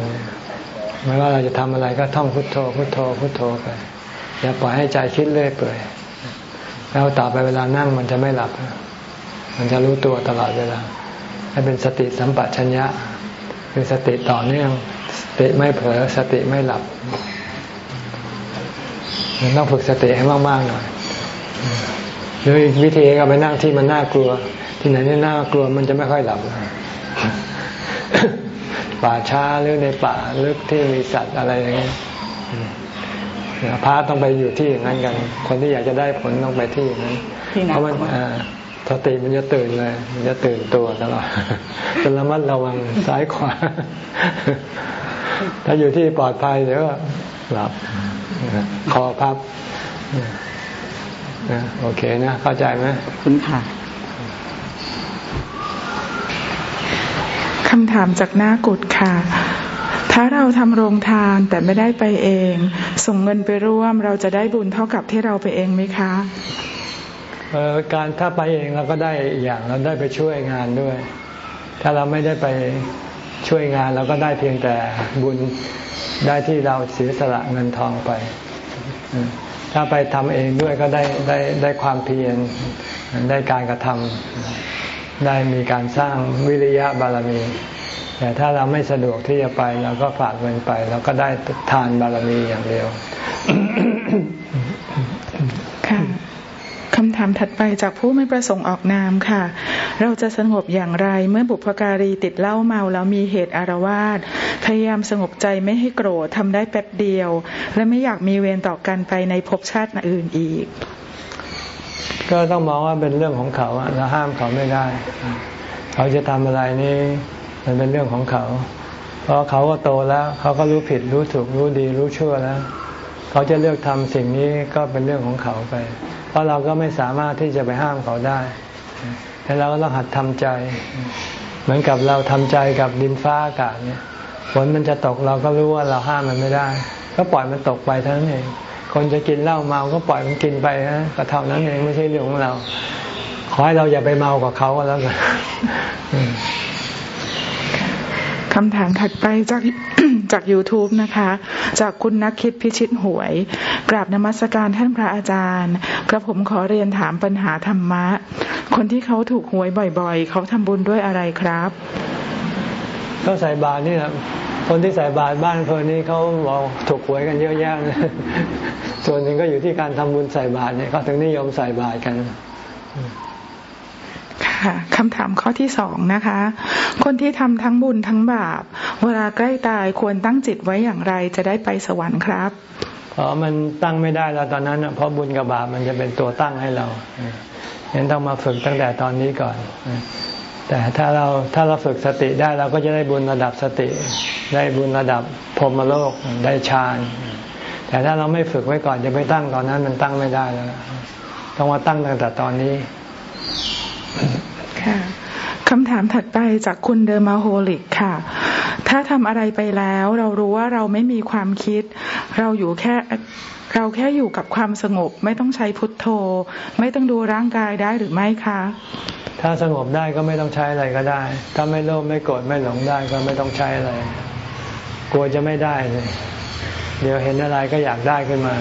A: ไม่ว่าเราจะทำอะไรก็ท่องพุโทโธพุโทโธพุโทโธไปอย่าปล่อยให้ใจคิดเรื่อยเปื่อยแล้วต่อไปเวลานั่งมันจะไม่หลับ มันจะรู้ตัวตลอดเวลาให้เป็นสติสัมปชัญญะคือสติต่อเนื่องสติไม่เผลอสติไม่หลับมันต้องฝึกสติให้มากๆหน่อย หรืออีกวิธีก็ไปนั่งที่มันน่ากลัว ที่ไหนนี่น่ากลัวมันจะไม่ค่อยหลับป่าช้าหรือในป่าลึกที่มีสัตว์อะไรอย่างเงี้ยพระต้องไปอยู่ที่อย่างนั้นกัน คนที่อยากจะได้ผลต้องไปที่อย่างนั้น เพราะมันสติมันจะตื่นเลย มันจะตื่นตัวตลอดจะระมัดระวังซ้ายขวา ถ้าอยู่ที่ปลอดภัยเดี๋ยวก็หลับ คอพับ โอเคนะ เข้าใจไหม
C: คุณค่ะ
D: คำถามจากหน้ากุดค่ะ ถ้าเราทำโรงทานแต่ไม่ได้ไปเอง ส่งเงินไปร่วม เราจะได้บุญเท่ากับที่เราไปเองไหมคะ
A: เออการถ้าไปเองเราก็ได้อย่างเราได้ไปช่วยงานด้วย ถ้าเราไม่ได้ไปช่วยงานเราก็ได้เพียงแต่บุญได้ที่เราเสียสละเงินทองไป ถ้าไปทำเองด้วยก็ได้ได้ได้ความเพียรได้การกระทำได้มีการสร้างวิริยะบารมี แต่ถ้าเราไม่สะดวกที่จะไปเราก็ฝากเงินไปเราก็ได้ทานบารมีอย่างเดียว
D: ค่ะ ถามถัดไปจากผู้ไม่ประสงค์ออกนามค่ะ เราจะสงบอย่างไรเมื่อบุพการีติดเหล้าเมาแล้วมีเหตุอารวาสพยายามสงบใจไม่ให้โกรธทำได้แป๊บเดียว และไม่อยากมีเวรต่อกันไปในภพชาติอื่นอีก
A: ก็ต้องมองว่าเป็นเรื่องของเขาเราห้ามเขาไม่ได้ เขาจะทำอะไรนี่มันเป็นเรื่องของเขาเพราะเขาก็โตแล้ว เขาก็รู้ผิดรู้ถูกรู้ดีรู้ชั่วแล้ว เขาจะเลือกทำสิ่งนี้ก็เป็นเรื่องของเขาไป เพราะเราก็ไม่สามารถที่จะไปห้ามเขาได้แต่เราก็ต้องหัดทำใจ เหมือนกับเราทำใจกับดินฟ้าอากาศเนี่ยฝนมันจะตกเราก็รู้ว่าเราห้ามมันไม่ได้ ก็ปล่อยมันตกไปเท่านั้นเองคนจะกินเหล้าเมาก็ปล่อยมันกินไปนะก็เท่านั้นเองไม่ใช่เรื่องของเรา ขอให้เราอย่าไปเมากับเขาก็แล้วกัน
D: คำถามถัดไปจากจาก YouTube นะคะ จากคุณนักคิดพิชิตหวย กราบนมัสการท่านพระอาจารย์ กระผมขอเรียนถามปัญหาธรรมะ คนที่เขาถูกหวยบ่อยๆ เขาทำบุญด้วยอะไรครับ
A: เขาใส่บาตรนี่แหละคนที่ใส่บาตรบ้านเพลินนี้เขาบอกถูกหวยกันเยอะแยะส่วนหนึ่งก็อยู่ที่การทำบุญใส่บาตรเนี่ยเขาถึงนิยมใส่บาตรกัน
D: ค่ะคำถามข้อที่สองนะคะ คนที่ทำทั้งบุญทั้งบาป เวลาใกล้ตายควรตั้งจิตไว้อย่างไรจะได้ไปสวรรค์ครับ
A: อ๋อมันตั้งไม่ได้แล้วตอนนั้นเพราะบุญกับบาปมันจะเป็นตัวตั้งให้เราเห็นต้องมาฝึกตั้งแต่ตอนนี้ก่อน แต่ถ้าเราถ้าเราฝึกสติได้เราก็จะได้บุญระดับสติ ได้บุญระดับพรหมโลกได้ฌานแต่ถ้าเราไม่ฝึกไว้ก่อนจะไปตั้งตอนนั้นมันตั้งไม่ได้แล้วต้องมาตั้งตั้งแต่ตอนนี้
D: ค่ะคำถามถัดไปจากคุณเดอร์มาโฮลิกค่ะ ถ้าทำอะไรไปแล้ว เรารู้ว่าเราไม่มีความคิด เราอยู่แค่เราแค่อยู่กับความสงบ ไม่ต้องใช้พุทโธ ไม่ต้องดูร่างกายได้หรือไม่คะ
A: ถ้าสงบได้ก็ไม่ต้องใช้อะไรก็ได้ ถ้าไม่โลภไม่โกรธไม่หลงได้ก็ไม่ต้องใช้อะไร กลัวจะไม่ได้เลย เดี๋ยวเห็นอะไรก็อยากได้ขึ้นมา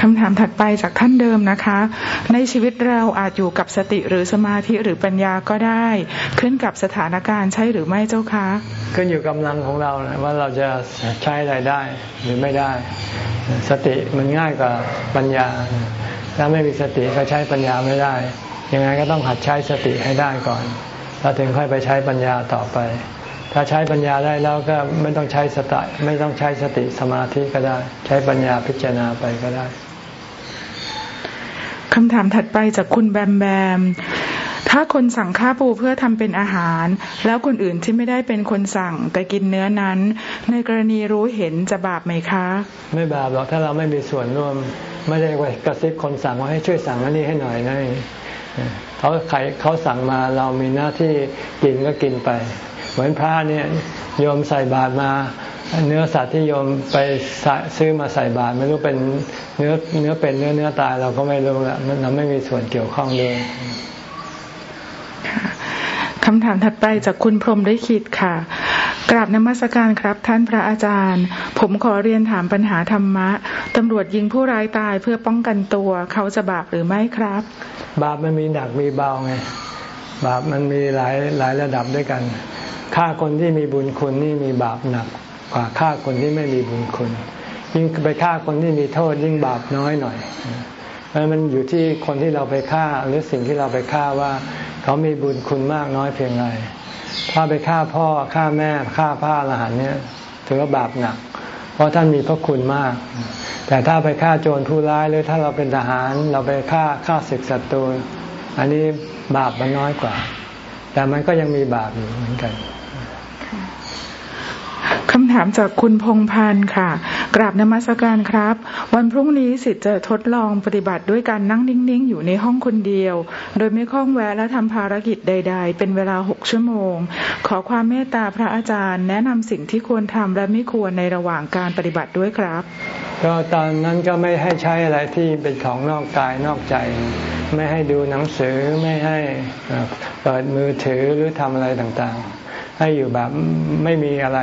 D: คำถามถัดไปจากท่านเดิมนะคะ ในชีวิตเราอาจอยู่กับสติหรือสมาธิหรือปัญญาก็ได้ ขึ้นกับสถานการณ์ใช่หรือไม่เจ้าคะ
A: ขึ้นอยู่กำลังของเรานะว่าเราจะใช้อะไรได้หรือไม่ได้ สติมันง่ายกว่าปัญญา ถ้าไม่มีสติก็ใช้ปัญญาไม่ได้ ยังไงก็ต้องหัดใช้สติให้ได้ก่อน แล้วถึงค่อยไปใช้ปัญญาต่อไป ถ้าใช้ปัญญาได้แล้วก็ไม่ต้องใช้สติไม่ต้องใช้สติสมาธิก็ได้ ใช้ปัญญาพิจารณาไปก็ได้
D: คำถามถัดไปจากคุณแบมแบม ถ้าคนสั่งข้าปูเพื่อทำเป็นอาหาร แล้วคนอื่นที่ไม่ได้เป็นคนสั่งแต่กินเนื้อนั้น ในกรณีรู้เห็นจะบาปไหมคะ
A: ไม่บาปหรอกถ้าเราไม่มีส่วนร่วม ไม่ได้ไปกระซิบคนสั่งว่าให้ช่วยสั่งอันนี้ให้หน่อยนะเขาใครเขาสั่งมาเรามีหน้าที่กินก็กินไป เหมือนพระเนี่ยโยมใส่บาตรมา เนื้อสัตว์ที่โยมไปซื้อมาใส่บาตรไม่รู้เป็นเนื้อเนื้อเป็นเนื้อเนื้อตายเราก็ไม่รู้ละเราไม่มีส่วนเกี่ยวข้องด้วย
D: คำถามถัดไปจากคุณพรมได้คิดค่ะ กราบนมัสการครับท่านพระอาจารย์ ผมขอเรียนถามปัญหาธรรมะ ตำรวจยิงผู้ร้ายตายเพื่อป้องกันตัว เขาจะบาปหรือไม่ครับ
A: บาปมันมีหนักมีเบาไง บาปมันมีหลายหลายระดับด้วยกัน ฆ่าคนที่มีบุญคุณนี่มีบาปหนักกว่าฆ่าคนที่ไม่มีบุญคุณ ยิ่งไปฆ่าคนที่มีโทษยิ่งบาปน้อยหน่อยเพราะมันอยู่ที่คนที่เราไปฆ่าหรือสิ่งที่เราไปฆ่าว่า เขามีบุญคุณมากน้อยเพียงไรถ้าไปฆ่าพ่อฆ่าแม่ฆ่าพระอรหันเนี่ยถือว่าบาปหนัก เพราะท่านมีพระคุณมาก แต่ถ้าไปฆ่าโจรผู้ร้ายหรือถ้าเราเป็นทหารเราไปฆ่าฆ่าศึกศัตรูอันนี้บาปมันน้อยกว่า แต่มันก็ยังมีบาปอยู่เหมือนกัน
D: คำถามจากคุณพงพันธ์ค่ะ กราบนมัสการครับ วันพรุ่งนี้สิทธิ์จะทดลองปฏิบัติด้วยการนั่งนิ่งๆ อยู่ในห้องคนเดียว โดยไม่คล้องแวะและทำภารกิจใด ๆ เป็นเวลาหกชั่วโมง ขอความเมตตาพระอาจารย์ แนะนำสิ่งที่ควรทำและไม่ควรในระหว่างการปฏิบัติด้วยครับ
A: ก็ตอนนั้นก็ไม่ให้ใช้อะไรที่เป็นของนอกกายนอกใจ ไม่ให้ดูหนังสือไม่ให้เปิดมือถือหรือทำอะไรต่างๆ ให้อยู่แบบไม่มีอะไร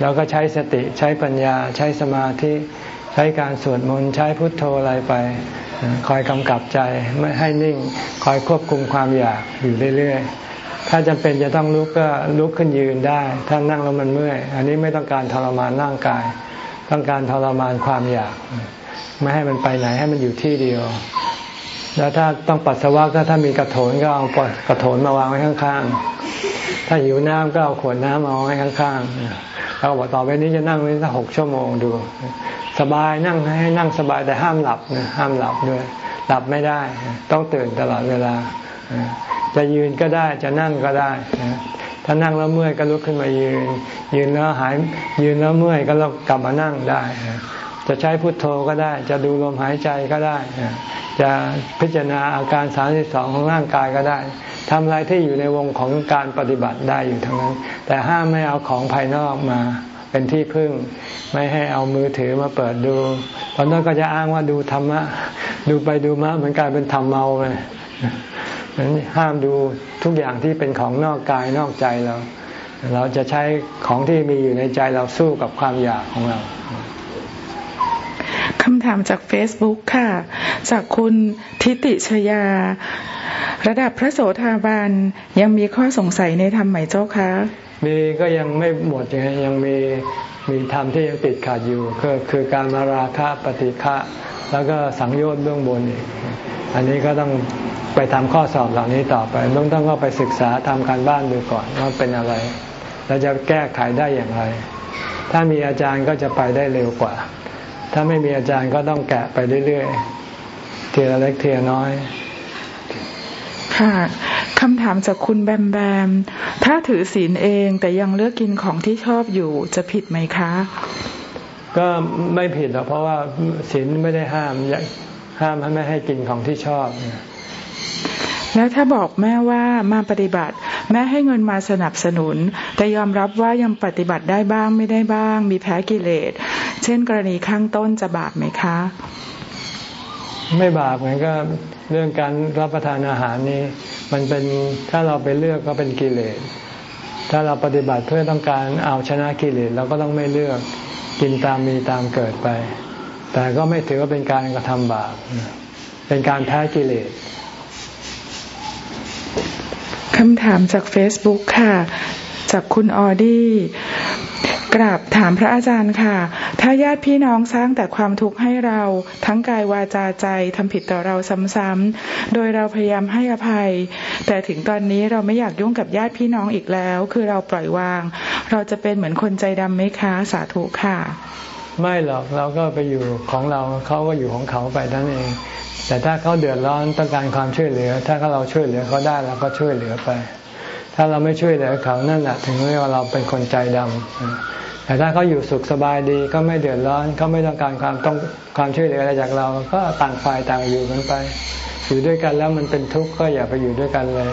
A: เราก็ใช้สติใช้ปัญญาใช้สมาธิใช้การสวดมนต์ใช้พุทโธอะไรไป คอยกำกับใจไม่ให้นิ่ง คอยควบคุมความอยากอยู่เรื่อยๆ ถ้าจำเป็นจะต้องลุกก็ลุกขึ้นยืนได้ ถ้านั่งแล้วมันเมื่อย อันนี้ไม่ต้องการทรมานร่างกาย ต้องการทรมานความอยาก ไม่ให้มันไปไหนให้มันอยู่ที่เดียว แล้วถ้าต้องปัสสาวะก็ถ้ามีกระโถนก็เอากระโถนมาวางไว้ข้างๆ ถ้าหิวน้ำก็เอาขวดน้ำมาไว้ข้างๆ เขาบอกต่อไปนี้จะนั่งไว้สักหกชั่วโมงดู สบายนั่งให้นั่งสบายแต่ห้ามหลับนะห้ามหลับด้วย หลับไม่ได้ ต้องตื่นตลอดเวลา จะยืนก็ได้จะนั่งก็ได้ ถ้านั่งแล้วเมื่อยก็ลุกขึ้นมายืน ยืนแล้วหายยืนแล้วเมื่อยก็เรากลับมานั่งได้ จะใช้พุทโธก็ได้ จะดูลมหายใจก็ได้ จะพิจารณาอาการสามสิบสองของร่างกายก็ได้ทำอะไรที่อยู่ในวงของการปฏิบัติได้อยู่ทั้งนั้น แต่ห้ามไม่เอาของภายนอกมาเป็นที่พึ่ง ไม่ให้เอามือถือมาเปิดดูตอนนั้นก็จะอ้างว่าดูธรรมะ ดูไปดูมาเหมือนกลายเป็นธรรมเมาเลยนั้นห้ามดูทุกอย่างที่เป็นของนอกกายนอกใจเรา เราจะใช้ของที่มีอยู่ในใจเราสู้กับความอยากของเรา
D: คำถามจากเฟซบุ๊กค่ะ จากคุณทิติชยา ระดับพระโสดาบันยังมีข้อสงสัยในธรรมไหมเจ้าคะ
A: มีก็ยังไม่หมดยังยังมีมีธรรมที่ยังติดขาดอยู่คือคือการมาราคะปฏิฆะแล้วก็สังโยชน์เบื้องบนอีกอันนี้ก็ต้องไปทำข้อสอบเหล่านี้ต่อไปต้องต้องก็ไปศึกษาทำการบ้านดูก่อนว่าเป็นอะไร แล้วจะแก้ไขได้อย่างไร ถ้ามีอาจารย์ก็จะไปได้เร็วกว่า ถ้าไม่มีอาจารย์ก็ต้องแกะไปเรื่อยๆเทียเล็กเทียน้อย
D: ค่ะคำถามจากคุณแบมแบม ถ้าถือศีลเองแต่ยังเลือกกินของที่ชอบอยู่จะผิดไหมคะ
A: ก็ไม่ผิดหรอกเพราะว่าศีลไม่ได้ห้ามห้ามให้ไม่ให้กินของที่ชอบ
D: แล้วถ้าบอกแม่ว่ามาปฏิบัติ แม่ให้เงินมาสนับสนุน แต่ยอมรับว่ายังปฏิบัติได้บ้างไม่ได้บ้าง มีแพ้กิเลสเช่นกรณีข้างต้นจะบาปไหมคะ
A: ไม่บาปเหมือนก็เรื่องการรับประทานอาหารนี้ มันเป็นถ้าเราไปเลือกก็เป็นกิเลสถ้าเราปฏิบัติเพื่อต้องการเอาชนะกิเลสเราก็ต้องไม่เลือกกินตามมีตามเกิดไป แต่ก็ไม่ถือว่าเป็นการกระทำบาปเป็นการแพ้กิเลส
D: คำถามจากเฟซบุ๊กค่ะ จากคุณออดี้ กราบถามพระอาจารย์ค่ะ ถ้าญาติพี่น้องสร้างแต่ความทุกข์ให้เราทั้งกายวาจาใจทำผิดต่อเราซ้ำๆ โดยเราพยายามให้อภัย แต่ถึงตอนนี้เราไม่อยากยุ่งกับญาติพี่น้องอีกแล้ว คือเราปล่อยวาง เราจะเป็นเหมือนคนใจดำไหมคะสาธุค่ะ
A: ไม่หรอกเราก็ไปอยู่ของเราเขาก็อยู่ของเขาไปนั่นเอง แต่ถ้าเขาเดือดร้อนต้องการความช่วยเหลือ ถ้าเราช่วยเหลือเขาได้เราก็ช่วยเหลือไป ถ้าเราไม่ช่วยเหลือเขานั่นแหละถึงเรียกว่าเราเป็นคนใจดำ แต่ถ้าเขาอยู่สุขสบายดีก็ไม่เดือดร้อนเขาไม่ต้องการความต้องความช่วยเหลืออะไรจากเรา ก็ต่างฝ่ายต่างอยู่กันไป อยู่ด้วยกันแล้วมันเป็นทุกข์ก็อย่าไปอยู่ด้วยกันเลย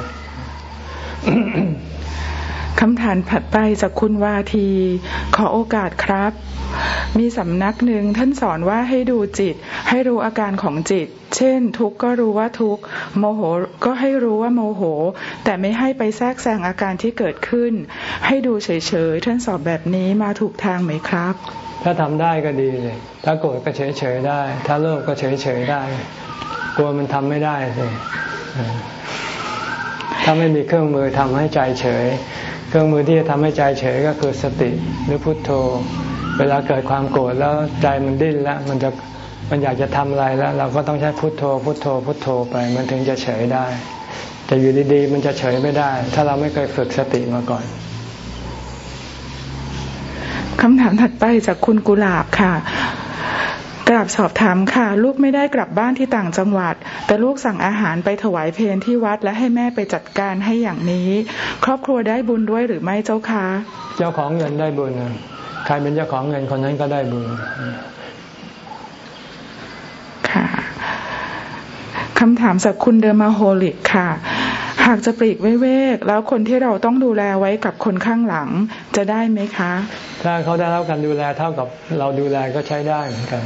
D: คำถามผัดไปจากคุณวาที ขอโอกาสครับ มีสำนักหนึ่งท่านสอนว่าให้ดูจิต ให้รู้อาการของจิต เช่น ทุกข์ก็รู้ว่าทุกข์โมโหก็ให้รู้ว่าโมโห แต่ไม่ให้ไปแทรกแซงอาการที่เกิดขึ้น ให้ดูเฉยๆท่านสอบแบบนี้มาถูกทางไหมครับ
A: ถ้าทำได้ก็ดีเลย ถ้าโกรธก็เฉยๆได้ ถ้าโลภก็เฉยๆได้ กลัวมันทำไม่ได้สิถ้าไม่มีเครื่องมือทำให้ใจเฉย รื่องมือที่จะทำให้ใจเฉยก็คือสติหรือพุทโธ เวลาเกิดความโกรธแล้วใจมันดิ้นแล้วมันจะมันอยากจะทำอะไรแล้ว เราก็ต้องใช้พุทโธ พุทโธ พุทโธไป มันถึงจะเฉยได้ แต่อยู่ดีๆ มันจะเฉยไม่ได้ ถ้าเราไม่เคยฝึกสติมาก่อน
D: คำถามถัดไปจากคุณกุหลาบค่ะ กราบสอบถามค่ะ ลูกไม่ได้กลับบ้านที่ต่างจังหวัด แต่ลูกสั่งอาหารไปถวายเพลที่วัดและให้แม่ไปจัดการให้อย่างนี้ ครอบครัวได้บุญด้วยหรือไม่เจ้าคะ
A: เจ้าของเงินได้บุญใครเป็นเจ้าของเงินคนนั้นก็ได้บุญ
D: ค่ะคำถามจากคุณ Dharmaholic ค่ะหากจะปลีกวิเวกแล้วคนที่เราต้องดูแลไว้กับคนข้างหลังจะได้ไหมคะ
A: ถ้าเขาได้รับการดูแลเท่ากับเราดูแลก็ใช้ได้เหมือนกัน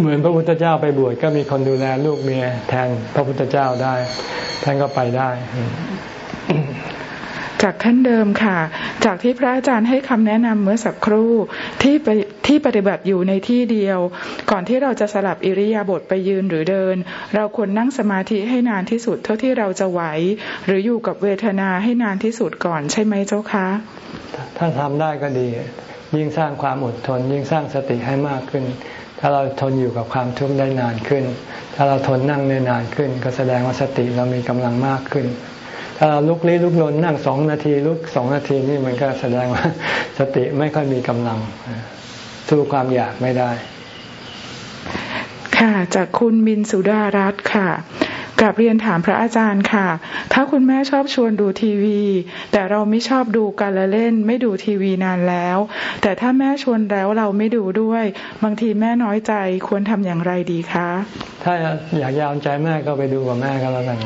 A: เหมือนพระพุทธเจ้าไปบวชก็มีคนดูแลลูกเมียแทนพระพุทธเจ้าได้ท่านก็ไปได้
D: จากท่านเดิมค่ะ จากที่พระอาจารย์ให้คำแนะนำเมื่อสักครู่ที่ที่ปฏิบัติอยู่ในที่เดียว ก่อนที่เราจะสลับอิริยาบถไปยืนหรือเดิน เราควรนั่งสมาธิให้นานที่สุดเท่าที่เราจะไหว หรืออยู่กับเวทนาให้นานที่สุดก่อนใช่ไหมเจ้าคะ
A: ถ้าทำได้ก็ดี ยิ่งสร้างความอดทน ยิ่งสร้างสติให้มากขึ้น ถ้าเราทนอยู่กับความทุกข์ได้นานขึ้น ถ้าเราทนนั่งได้นานขึ้น ก็แสดงว่าสติเรามีกำลังมากขึ้น ถ้าเราลุกลี้ลุกลนนั่งสองนาทีลุกสองนาทีนี่มันก็แสดงว่าสติไม่ค่อยมีกำลังสู้ความอยากไม่ได้
D: ค่ะจากคุณมินสุดารัตน์ค่ะ กลับเรียนถามพระอาจารย์ค่ะ ถ้าคุณแม่ชอบชวนดูทีวี แต่เราไม่ชอบดูการละเล่น ไม่ดูทีวีนานแล้ว แต่ถ้าแม่ชวนแล้วเราไม่ดูด้วย บางทีแม่น้อยใจควรทำอย่างไรดีคะ
A: ถ้าอยากยาวใจแม่ก็ไปดูกับแม่ก็แล้วกัน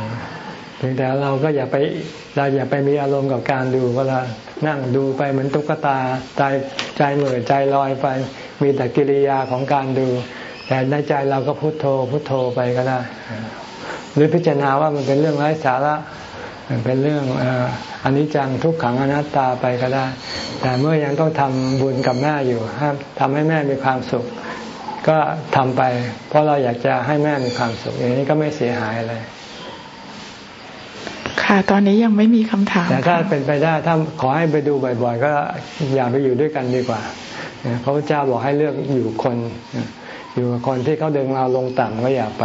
A: ถึงแต่เราก็อย่าไปเราอย่าไปมีอารมณ์กับการดูก็แล้วนั่งดูไปเหมือนตุ๊กตาใจใจเหม่อใจลอยไป มีแต่กิริยาของการดู แต่ในใจเราก็พุโทโธพุโทโธไปก็ได้ หรือพิจารณาว่ามันเป็นเรื่องไร้สาระเป็นเรื่องอันนี้จังทุกขังอนัตตาไปก็ได้ แต่เมื่อยังต้องทำบุญกับแม่อยู่ทำให้แม่มีความสุข ก็ทำไป เพราะเราอยากจะให้แม่มีความสุขอย่างนี้ก็ไม่เสียหายอะไร
D: ค่ะตอนนี้ยังไม่มีคำถาม
A: แต่ถ้าเป็นไปได้ถ้าขอให้ไปดูบ่อย ๆ ก็อย่าไปอยู่ด้วยกันดีกว่าพระพุทธเจ้าบอกให้เลือกอยู่คน อยู่กับคนที่เขาดึงเราลงต่ำก็อย่าไป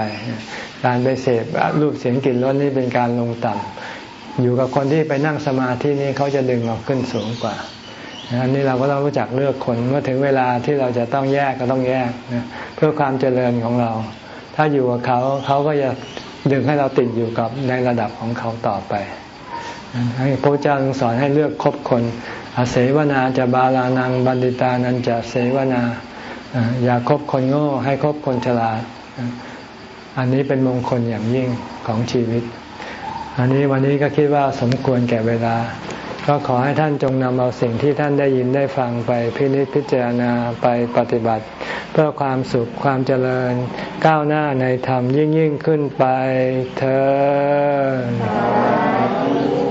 A: การไปเสพรูปเสียงกลิ่นรสนี่เป็นการลงต่ำอยู่กับคนที่ไปนั่งสมาธินี่เขาจะดึงเราขึ้นสูงกว่าอันนี้เราก็ต้องรู้จักเลือกคนเมื่อถึงเวลาที่เราจะต้องแยกก็ต้องแยกเพื่อความเจริญของเรา ถ้าอยู่กับเขาเขาก็จะดึงให้เราติดอยู่กับในระดับของเขาต่อไปให้พระเจ้าสอนให้เลือกคบคนอาเสวนาจะบาลานังบันดิตานันจะเสวนา อย่าคบคนโง่ ให้คบคนฉลาด อันนี้เป็นมงคลอย่างยิ่งของชีวิต อันนี้วันนี้ก็คิดว่าสมควรแก่เวลา ก็ขอให้ท่านจงนำเอาสิ่งที่ท่านได้ยินได้ฟังไปพินิจพิจารณาไปปฏิบัติ เพื่อความสุขความเจริญ ก้าวหน้าในธรรมยิ่งยิ่งขึ้นไปเธอ